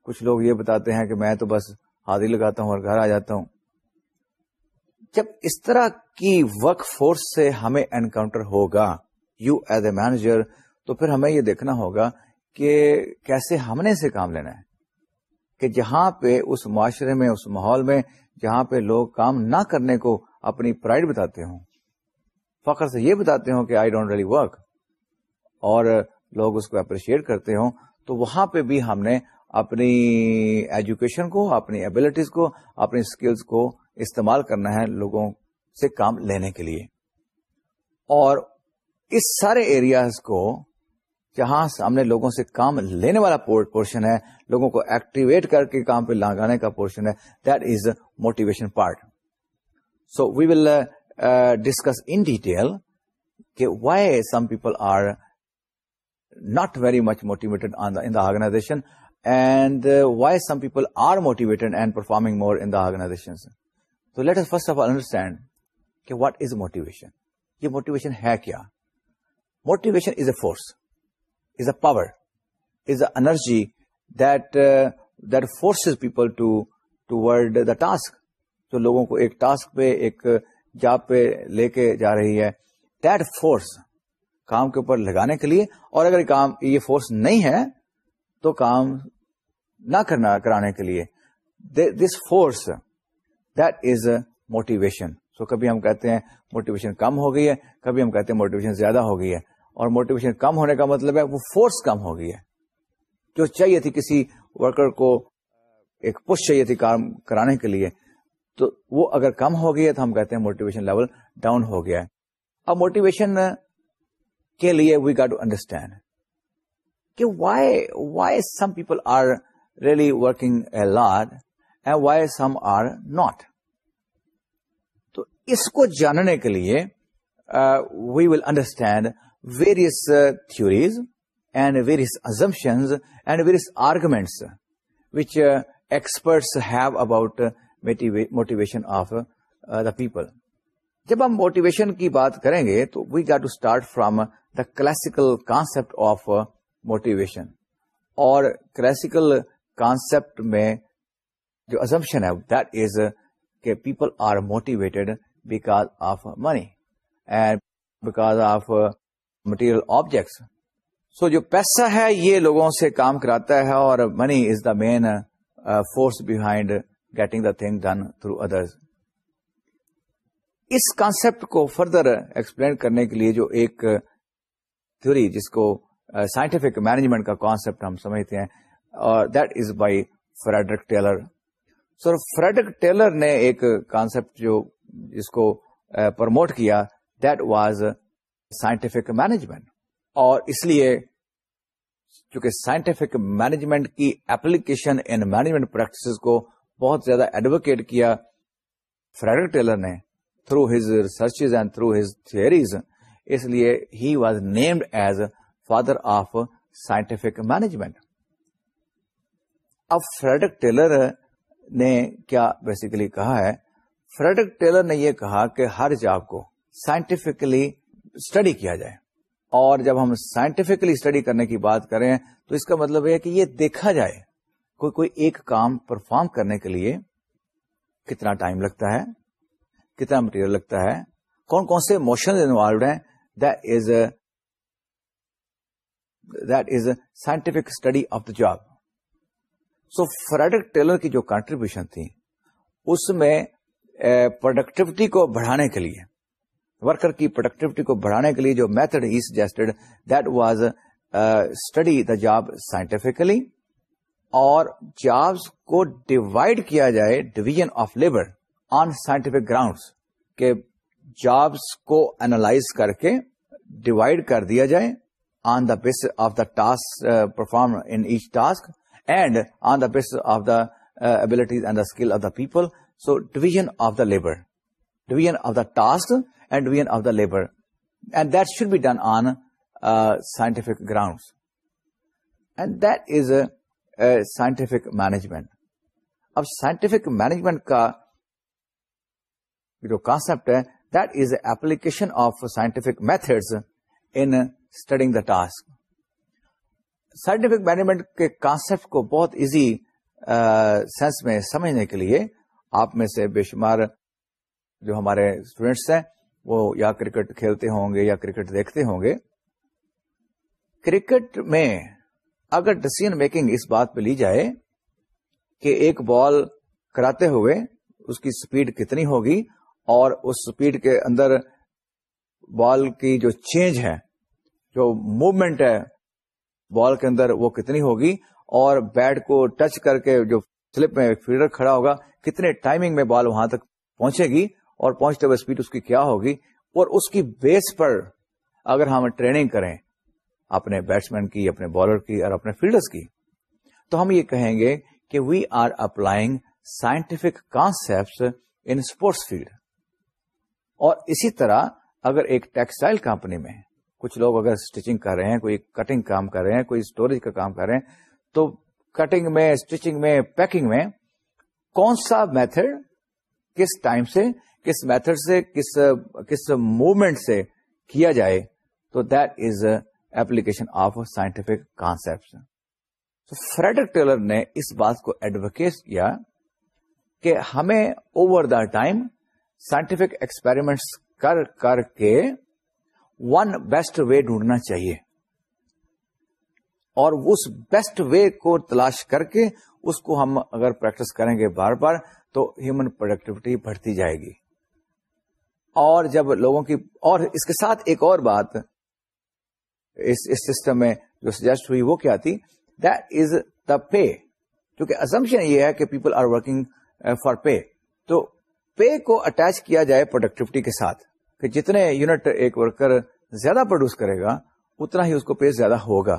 کچھ لوگ یہ بتاتے ہیں کہ میں تو بس حاضری لگاتا ہوں اور گھر آ جاتا ہوں جب اس طرح کی ورک فورس سے ہمیں انکاؤنٹر ہوگا یو ایز اے مینیجر تو پھر ہمیں یہ دیکھنا ہوگا کہ کیسے ہم نے اسے کام لینا ہے کہ جہاں پہ اس معاشرے میں اس ماحول میں جہاں پہ لوگ کام نہ کرنے کو اپنی پرائڈ بتاتے ہوں فخر سے یہ بتاتے ہوں کہ آئی ڈونٹ ریلی ورک اور لوگ اس کو اپریشیٹ کرتے ہوں تو وہاں پہ بھی ہم نے اپنی ایجوکیشن کو اپنی ایبلٹیز کو اپنی اسکلس کو استعمال کرنا ہے لوگوں سے کام لینے کے لیے اور اس سارے ایریاز کو جہاں ہم نے لوگوں سے کام لینے والا پورشن ہے لوگوں کو ایکٹیویٹ کر کے کام پہ لگانے کا پورشن ہے that is motivation part so we will discuss in detail کہ why some people are not very much motivate on the organisation people are motivate and performing more or not first and is motivation یہ motivation ہے کیا motivation power is a people do the task جو لوگوں کو ایک task پہ ایک job پہ لے کے جا رہی ہے دورس کام کے اوپر لگانے کے لیے اور اگر کام یہ فورس نہیں ہے تو کام نہ کرنا کرانے کے لیے this force that is motivation so کبھی ہم کہتے ہیں موٹیویشن کم ہو گئی ہے کبھی ہم کہتے ہیں موٹیویشن زیادہ ہو گئی ہے اور موٹیویشن کم ہونے کا مطلب ہے وہ فورس کم ہو گئی ہے جو چاہیے تھی کسی ورکر کو ایک پش چاہیے تھی کام کرانے کے لیے تو وہ اگر کم ہو گئی ہے تو ہم کہتے ہیں موٹیویشن لیول ڈاؤن ہو گیا ہے اب موٹیویشن کے لیے وی گا ٹو انڈرسٹینڈ کہ why why some people are really working a lot and why some are not تو اس کو جاننے کے لیے we will understand various theories and various assumptions and various arguments which experts have about motivation of the people جب ہم motivation کی بات کریں گے تو we get to start from the classical concept of motivation اور کلاسیکل کانسپٹ میں جو ازمپشن ہے دیٹ از uh, کہ people are because because of of money and material objects so جو پیسہ ہے یہ لوگوں سے کام کراتا ہے اور money is the main force behind getting the thing done through others us concept کو فردر ایکسپلین کرنے کے لیے جو ایک جس کو سائنٹفک uh, مینجمنٹ کا کانسپٹ ہم سمجھتے ہیں اور that is by Frederick Taylor so Frederick Taylor نے ایک کانسپٹ uh, مینجمنٹ اور اس لیے چونکہ سائنٹفک مینجمنٹ کی ایپلیکیشن ان مینجمنٹ پریکٹس کو بہت زیادہ ایڈوکیٹ کیا فریڈرک ٹیلر نے through his research and through his theories اس لیے he was named as father of scientific management اب فریڈک ٹیلر نے کیا بیسیکلی کہا ہے فریڈک ٹیلر نے یہ کہا کہ ہر جاب کو سائنٹفکلی اسٹڈی کیا جائے اور جب ہم سائنٹفکلی اسٹڈی کرنے کی بات کریں تو اس کا مطلب یہ کہ یہ دیکھا جائے کوئی کوئی ایک کام پرفارم کرنے کے لیے کتنا ٹائم لگتا ہے کتنا مٹیریل لگتا ہے کون کون سے موشن انوالوڈ ہیں the scientific study of the job so Frederick Taylor کی جو کنٹریبیوشن تھی اس میں پروڈکٹیوٹی کو بڑھانے کے لیے ورکر کی پروڈکٹیوٹی کو بڑھانے کے لیے جو method he suggested that was study the job scientifically اور جابس کو ڈیوائڈ کیا جائے division of labour on scientific grounds کہ جابس کو اینالائز کر کے ڈیوائڈ کر دیا جائے on the base of the task perform in each task and on the base of the abilities and the skill of the people so division of the labour division of the task and division of the labour and that should be done on scientific ground and that is scientific management اب scientific management کا جو concept ہے application of scientific methods in studying the task scientific management کے concept کو بہت easy sense میں سمجھنے کے لیے آپ میں سے بے شمار جو ہمارے اسٹوڈینٹس ہیں وہ یا کرکٹ کھیلتے ہوں گے یا کرکٹ دیکھتے ہوں گے کرکٹ میں اگر ڈسیزن میکنگ اس بات پہ لی جائے کہ ایک بال کراتے ہوئے اس کی سپیڈ کتنی ہوگی اور اس سپیڈ کے اندر بال کی جو چینج ہے جو موومینٹ ہے بال کے اندر وہ کتنی ہوگی اور بیٹ کو ٹچ کر کے جو سلپ میں فیلڈر کھڑا ہوگا کتنے ٹائمنگ میں بال وہاں تک پہنچے گی اور پہنچتے ہوئے اسپیڈ اس کی کیا ہوگی اور اس کی بیس پر اگر ہم ٹریننگ کریں اپنے بیٹس مین کی اپنے بالر کی اور اپنے فیلڈر کی تو ہم یہ کہیں گے کہ we are applying scientific concept in sports field اور اسی طرح اگر ایک ٹیکسٹائل کمپنی میں کچھ لوگ اگر اسٹیچنگ کر رہے ہیں کوئی کٹنگ کام کر رہے ہیں کوئی اسٹوریج کا کام کر رہے ہیں تو کٹنگ میں اسٹچنگ میں پیکنگ میں کون سا میتھڈ کس ٹائم سے کس میتھڈ سے کس کس موومینٹ سے کیا جائے تو that is application of scientific concept تو فریڈک ٹیلر نے اس بات کو ایڈوکیٹ کیا کہ ہمیں over the time scientific experiments کر کر کے ون بیسٹ وے ڈھونڈنا چاہیے اور اس بیسٹ وے کو تلاش کر کے اس کو ہم اگر پریکٹس کریں گے بار بار تو ہیومن پروڈکٹیوٹی بڑھتی جائے گی اور جب لوگوں کی اور اس کے ساتھ ایک اور بات اس سسٹم میں جو سجیسٹ ہوئی وہ کیا تھی دز دا پے کیونکہ ازمپشن یہ ہے کہ people are working for pay تو پے کو اٹیچ کیا جائے پروڈکٹیوٹی کے ساتھ کہ جتنے یونٹ ایک ورکر زیادہ پروڈیوس کرے گا اتنا ہی اس کو پے زیادہ ہوگا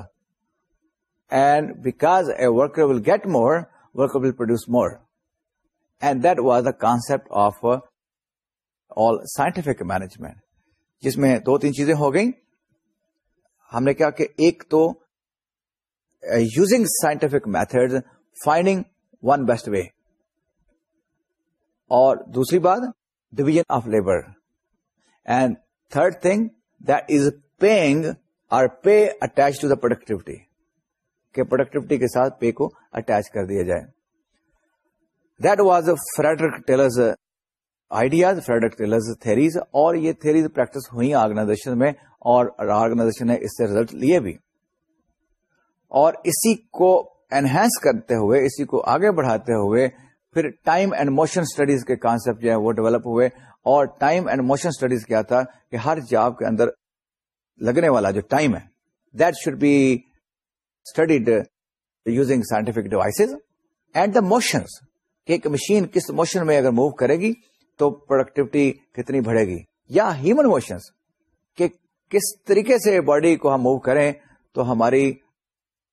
and because a worker will get more worker will produce more and that was the concept of all scientific management جس میں دو تین چیزیں ہو گئیں ہم نے کیا کہ ایک تو using scientific method finding one best way اور دوسری بات division of labour and third thing that is are pay attach to the productivity کہ پروڈکٹیوٹی کے ساتھ پے کو اٹیچ کر دیا جائے that was Frederick Taylor's ideas Frederick Taylor's theories اور یہ تھیریز پریکٹس ہوئی آرگنائزیشن میں اور آرگنائزیشن نے اس سے ریزلٹ لیے بھی اور اسی کو انہینس کرتے ہوئے اسی کو آگے بڑھاتے ہوئے پھر ٹائم اینڈ موشن اسٹڈیز کے کانسپٹ جو ہے وہ ڈیولپ ہوئے اور ٹائم اینڈ موشن اسٹڈیز کیا تھا کہ ہر جاب کے اندر لگنے والا جو ٹائم ہے that should be studied using scientific devices and the motions کہ ایک مشین کس موشن میں اگر موو کرے گی تو پروڈکٹیوٹی کتنی بڑھے گی یا ہیومن موشنس کہ کس طریقے سے باڈی کو ہم موو کریں تو ہماری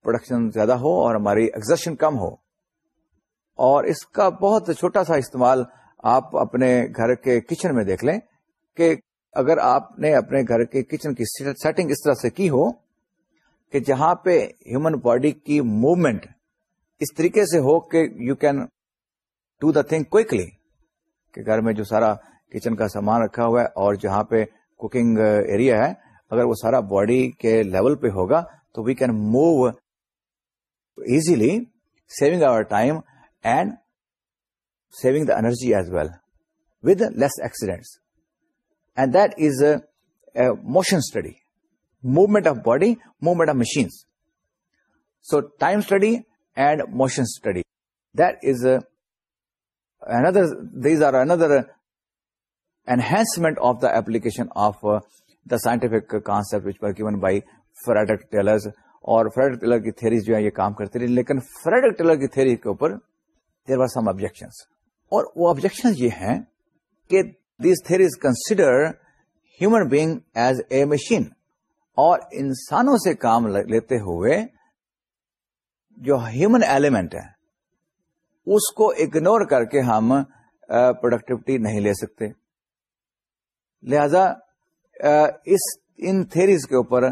پروڈکشن زیادہ ہو اور ہماری ایگزشن کم ہو اور اس کا بہت چھوٹا سا استعمال آپ اپنے گھر کے کچن میں دیکھ لیں کہ اگر آپ نے اپنے گھر کے کچن کی سیٹنگ اس طرح سے کی ہو کہ جہاں پہ ہیومن باڈی کی موومنٹ اس طریقے سے ہو کہ you can do the thing کہ گھر میں جو سارا کچن کا سامان رکھا ہوا ہے اور جہاں پہ کوکنگ ایریا ہے اگر وہ سارا باڈی کے لیول پہ ہوگا تو we can move easily saving our time and saving the energy as well with less accidents and this motion study movement of body movement of machine so time study and motion study that is under these are under enhancement of the application of the scientific concept by Frederick Taylor's اور Frederick Taylor کی theories جو ہے یہ کام کرتی رہی لیکن Frederick Taylor کی تھری کے اوپر دیر آر سم آبجیکشن اور وہ آبجیکشن یہ ہیں کہ this there is consider human being as a machine اور انسانوں سے کام لیتے ہوئے جو ہیومن ایلیمنٹ ہے اس کو اگنور کر کے ہم پروڈکٹیوٹی نہیں لے سکتے لہذا اس ان تھریز کے اوپر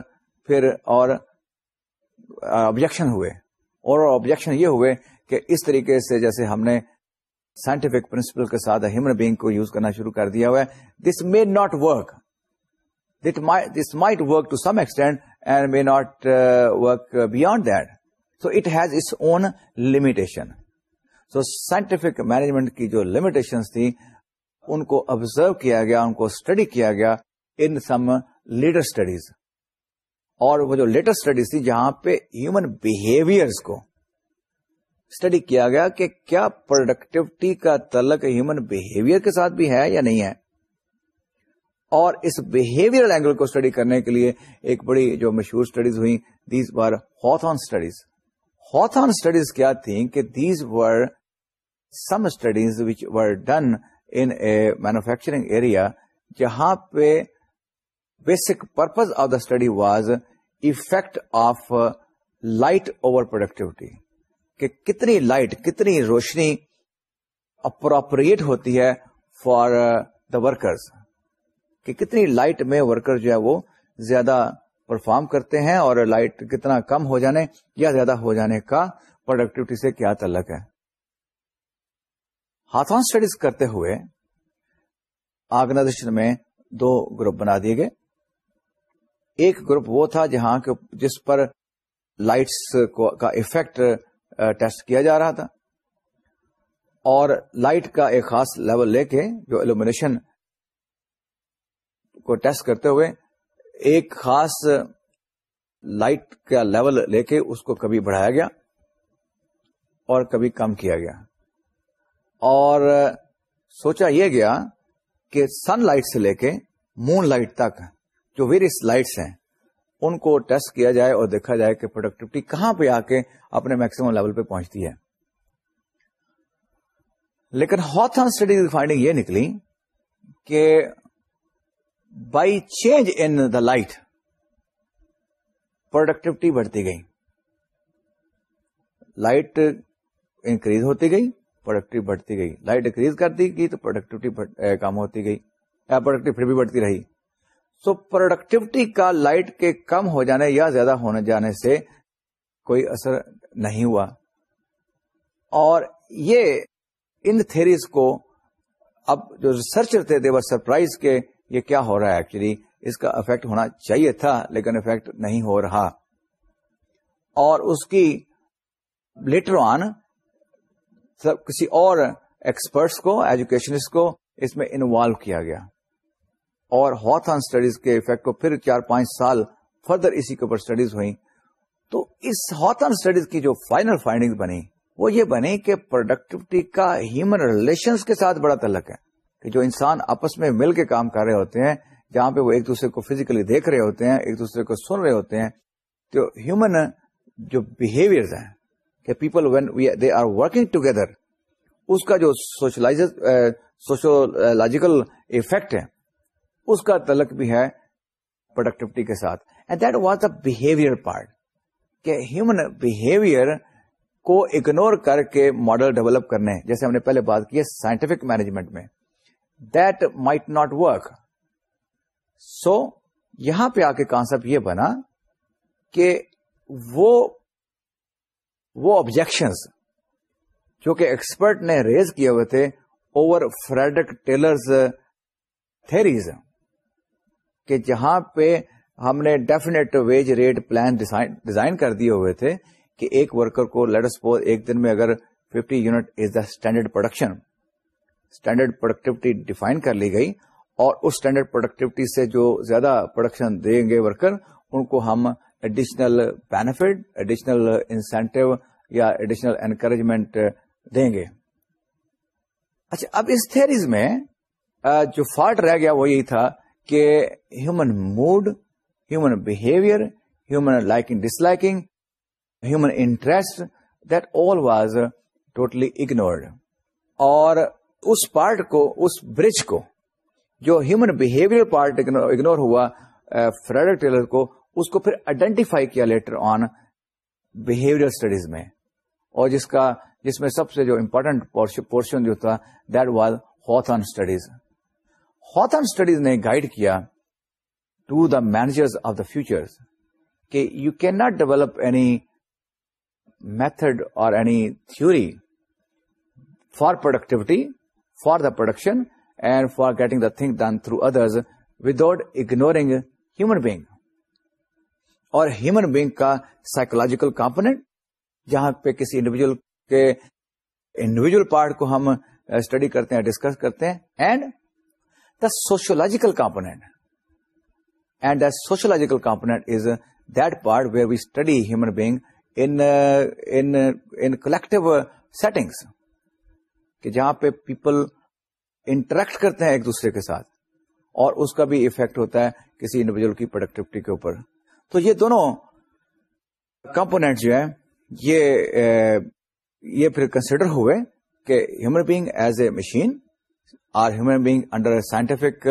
پھر اور آبجیکشن ہوئے آبجیکشن یہ ہوئے کہ اس طریقے سے جیسے ہم نے سائنٹفک پرنسپل کے ساتھ ہیومن بینگ کو یوز کرنا شروع کر دیا ہوا ہے this may not work this might work to some extent and may not work beyond has its own limitation so scientific management کی جو لمیٹیشن تھی ان کو آبزرو کیا گیا ان کو اسٹڈی کیا گیا ان سم لیڈر اسٹڈیز اور وہ جو لیٹسٹ اسٹڈیز تھی جہاں پہ ہیومن بہیویئرس کو اسٹڈی کیا گیا کہ کیا پروڈکٹیوٹی کا تعلق ہیومن بہیویئر کے ساتھ بھی ہے یا نہیں ہے اور اس بہیویئر اینگل کو اسٹڈی کرنے کے لیے ایک بڑی جو مشہور اسٹڈیز ہوئی these bar Hawthorne studies Hawthorne on studies کیا تھیں کہ these were some studies which were done in manufacturing area جہاں پہ basic purpose of the study was effect of light over productivity کہ کتنی لائٹ کتنی روشنی اپروپریٹ ہوتی ہے فار دا ورکرز کہ کتنی لائٹ میں ورکر جو ہے وہ زیادہ پرفارم کرتے ہیں اور لائٹ کتنا کم ہو جانے یا زیادہ ہو جانے کا پروڈکٹیوٹی سے کیا تعلق ہے ہاتھوں اسٹڈیز کرتے ہوئے آرگنائزیشن میں دو گروپ بنا دیے گئے ایک گروپ وہ تھا جہاں کے جس پر لائٹس کا افیکٹ ٹیسٹ کیا جا رہا تھا اور لائٹ کا ایک خاص لیول لے کے جو ایلومینیشن کو ٹیسٹ کرتے ہوئے ایک خاص لائٹ کا لیول لے کے اس کو کبھی بڑھایا گیا اور کبھی کم کیا گیا اور سوچا یہ گیا کہ سن لائٹ سے لے کے مون لائٹ تک جو ویریس لائٹس ہیں ان کو ٹیسٹ کیا جائے اور دیکھا جائے کہ پروڈکٹیوٹی کہاں پہ آ کے اپنے میکسیمم لیول پہ پہنچتی ہے لیکن ہاٹن اسٹڈی فائنڈنگ یہ نکلی کہ by change in the light productivity بڑھتی گئی لائٹ انکریز ہوتی گئی پروڈکٹیوٹی بڑھتی گئی لائٹ انکریز کرتی گئی تو پروڈکٹیوٹی کم ہوتی گئی یا پروڈکٹیوٹی پھر بھی بڑھتی رہی سو پروڈکٹیوٹی کا لائٹ کے کم ہو جانے یا زیادہ ہونے جانے سے کوئی اثر نہیں ہوا اور یہ ان تھیریز کو اب جو ریسرچر تھے دیور سرپرائز کے یہ کیا ہو رہا ہے ایکچولی اس کا افیکٹ ہونا چاہیے تھا لیکن افیکٹ نہیں ہو رہا اور اس کی لیٹر آن کسی اور ایکسپرٹس کو ایجوکیشنسٹ کو اس میں انوالو کیا گیا اور ہاتھان اسٹڈیز کے افیکٹ کو پھر چار پانچ سال فردر اسی کے اوپر اسٹڈیز ہوئی تو اس ہاتھان اسٹڈیز کی جو فائنل فائنڈنگ بنی وہ یہ بنی کہ پروڈکٹیوٹی کا ہیومن ریلیشنز کے ساتھ بڑا تعلق ہے کہ جو انسان آپس میں مل کے کام کر رہے ہوتے ہیں جہاں پہ وہ ایک دوسرے کو فزیکلی دیکھ رہے ہوتے ہیں ایک دوسرے کو سن رہے ہوتے ہیں تو ہیومن جو بہیویئر کہ people when we are working together اس کا جو سوشلائز سوشولوجیکل افیکٹ ہے اس کا تلک بھی ہے پروڈکٹیوٹی کے ساتھ and that was the behaviour part کہ ہیومن بہیویئر کو اگنور کر کے ماڈل ڈیولپ کرنے جیسے ہم نے پہلے بات کی ہے سائنٹفک مینجمنٹ میں that might not work so یہاں پہ آ کے کانسپٹ یہ بنا کہ وہ آبجیکشنس جو کہ ایکسپرٹ نے ریز کیے ہوئے تھے اوور فریڈرک ٹیلرز تھریز کہ جہاں پہ ہم نے definite wage rate plan design کر دیے ہوئے تھے کہ ایک ورکر کو لیٹ سپوز ایک دن میں اگر 50 unit is the standard production standard productivity define کر لی گئی اور اس اسٹینڈرڈ پروڈکٹیوٹی سے جو زیادہ پروڈکشن دیں گے ورکر ان کو ہم ایڈیشنل بینیفٹ ایڈیشنل انسینٹو یا ایڈیشنل انکریجمنٹ دیں گے اچھا اب اس تھیریز میں جو فالٹ رہ گیا وہ یہی تھا کہ human mood human behaviour human liking disliking human interest that all was totally ignored اور اس پارٹ کو اس برج کو جو ہیومن بہیویئر پارٹ اگنور ہوا فریڈر uh, ٹیلر کو اس کو پھر آئیڈینٹیفائی کیا لیٹر آن بہیویئر اسٹڈیز میں اور جس کا جس میں سب سے جو امپورٹنٹ پورشن جو تھا that was Hawthorne studies studies نے گائیڈ کیا to the managers of the future کہ you can not develop any method اور any theory for productivity for the production and for getting the thing done through others without ignoring human being اور human being کا psychological component جہاں پہ کسی individual کے individual part کو ہم study uh, کرتے ہیں ڈسکس کرتے ہیں and sociological component and that sociological component is that part where we study human uh, in collective settings کہ جہاں پہ پیپل انٹریکٹ کرتے ہیں ایک دوسرے کے ساتھ اور اس کا بھی افیکٹ ہوتا ہے کسی انڈیویجل کی پروڈکٹیوٹی کے اوپر تو یہ دونوں کمپونیٹ جو ہے یہ پھر کنسیڈر ہوئے کہ human being as a machine ومنگ انڈرفک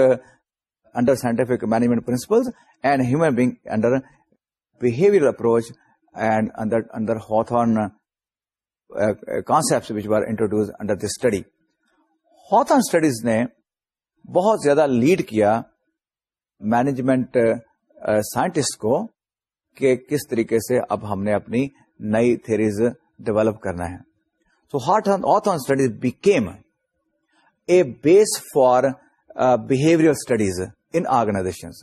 انڈرفک مینجمنٹ پرنسپلڈر بہیویئر اپروچ اینڈر ہارت کانسپٹ انٹروڈیوسٹی ہارتن اسٹڈیز نے بہت زیادہ لیڈ کیا مینجمنٹ سائنٹسٹ uh, uh, کو کہ کس طریقے سے اب ہم نے اپنی نئی تھریز ڈیولپ کرنا ہے so heart heart studies become a base for uh, behavioral studies in organizations.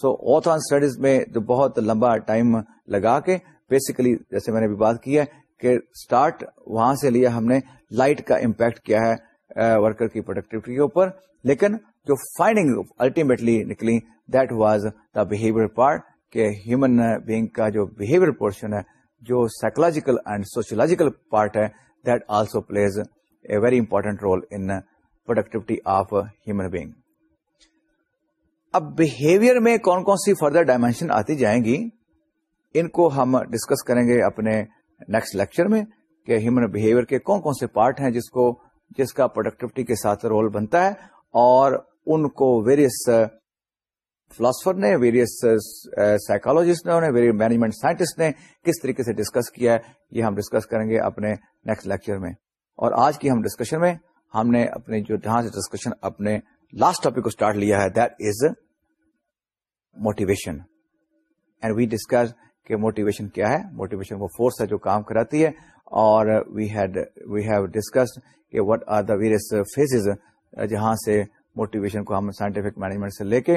So studies میں جو بہت لمبا ٹائم لگا کے بیسیکلی جیسے میں نے بات کی ہے کہ اسٹارٹ وہاں سے لیا ہم نے لائٹ کا امپیکٹ کیا ہے ورکر uh, کی پروڈکٹیوٹی کے اوپر لیکن جو فائنڈنگ الٹیمیٹلی نکلی that was the behaviour part کہ ہیومن بینگ کا جو بہیویئر پورشن ہے جو سائیکولوجیکل اینڈ سوشولوجیکل پارٹ ہے that also plays a very important role in productivity of human being اب بہیویئر میں کون کون سی فردر ڈائمینشن آتی جائیں گی ان کو ہم ڈسکس کریں گے اپنے نیکسٹ لیکچر میں کہ ہیومن بہیویئر کے کون کون سے پارٹ ہیں جس کو جس کا پروڈکٹیوٹی کے ساتھ رول بنتا ہے اور ان کو ویریس فلاسفر uh, نے ویریس سائیکالوجسٹ uh, uh, نے ویری مینجمنٹ سائنٹسٹ نے کس طریقے سے ڈسکس کیا ہے یہ ہم ڈسکس کریں گے اپنے نیکسٹ لیکچر میں اور آج کی ہم ڈسکشن میں ہم نے اپنے جو جہاں سے ڈسکشن اپنے لاسٹ ٹاپک کو اسٹارٹ لیا ہے that is motivation and we discuss کہ موٹیویشن کیا ہے موٹیویشن وہ فورس ہے جو کام کراتی ہے اور وی ہیو کہ وٹ آر دا ویریس جہاں سے موٹیویشن کو ہم سائنٹیفک مینجمنٹ سے لے کے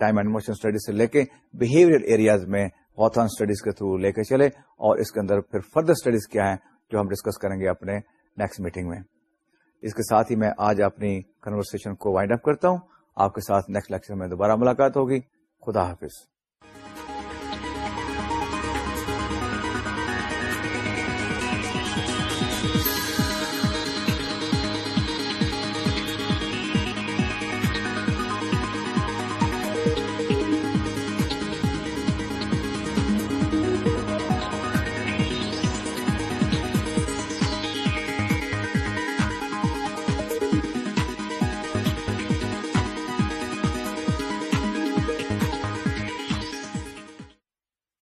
ٹائم اینڈ موشن اسٹڈیز سے لے کے بہیویئر ایریاز میں ہاتھان اسٹڈیز کے تھرو لے کے چلے اور اس کے اندر پھر فردر اسٹڈیز کیا ہے جو ہم ڈسکس کریں گے اپنے نیکسٹ میٹنگ میں اس کے ساتھ ہی میں آج اپنی کنورسن کو وائنڈ اپ کرتا ہوں آپ کے ساتھ نیکسٹ لیکچر میں دوبارہ ملاقات ہوگی خدا حافظ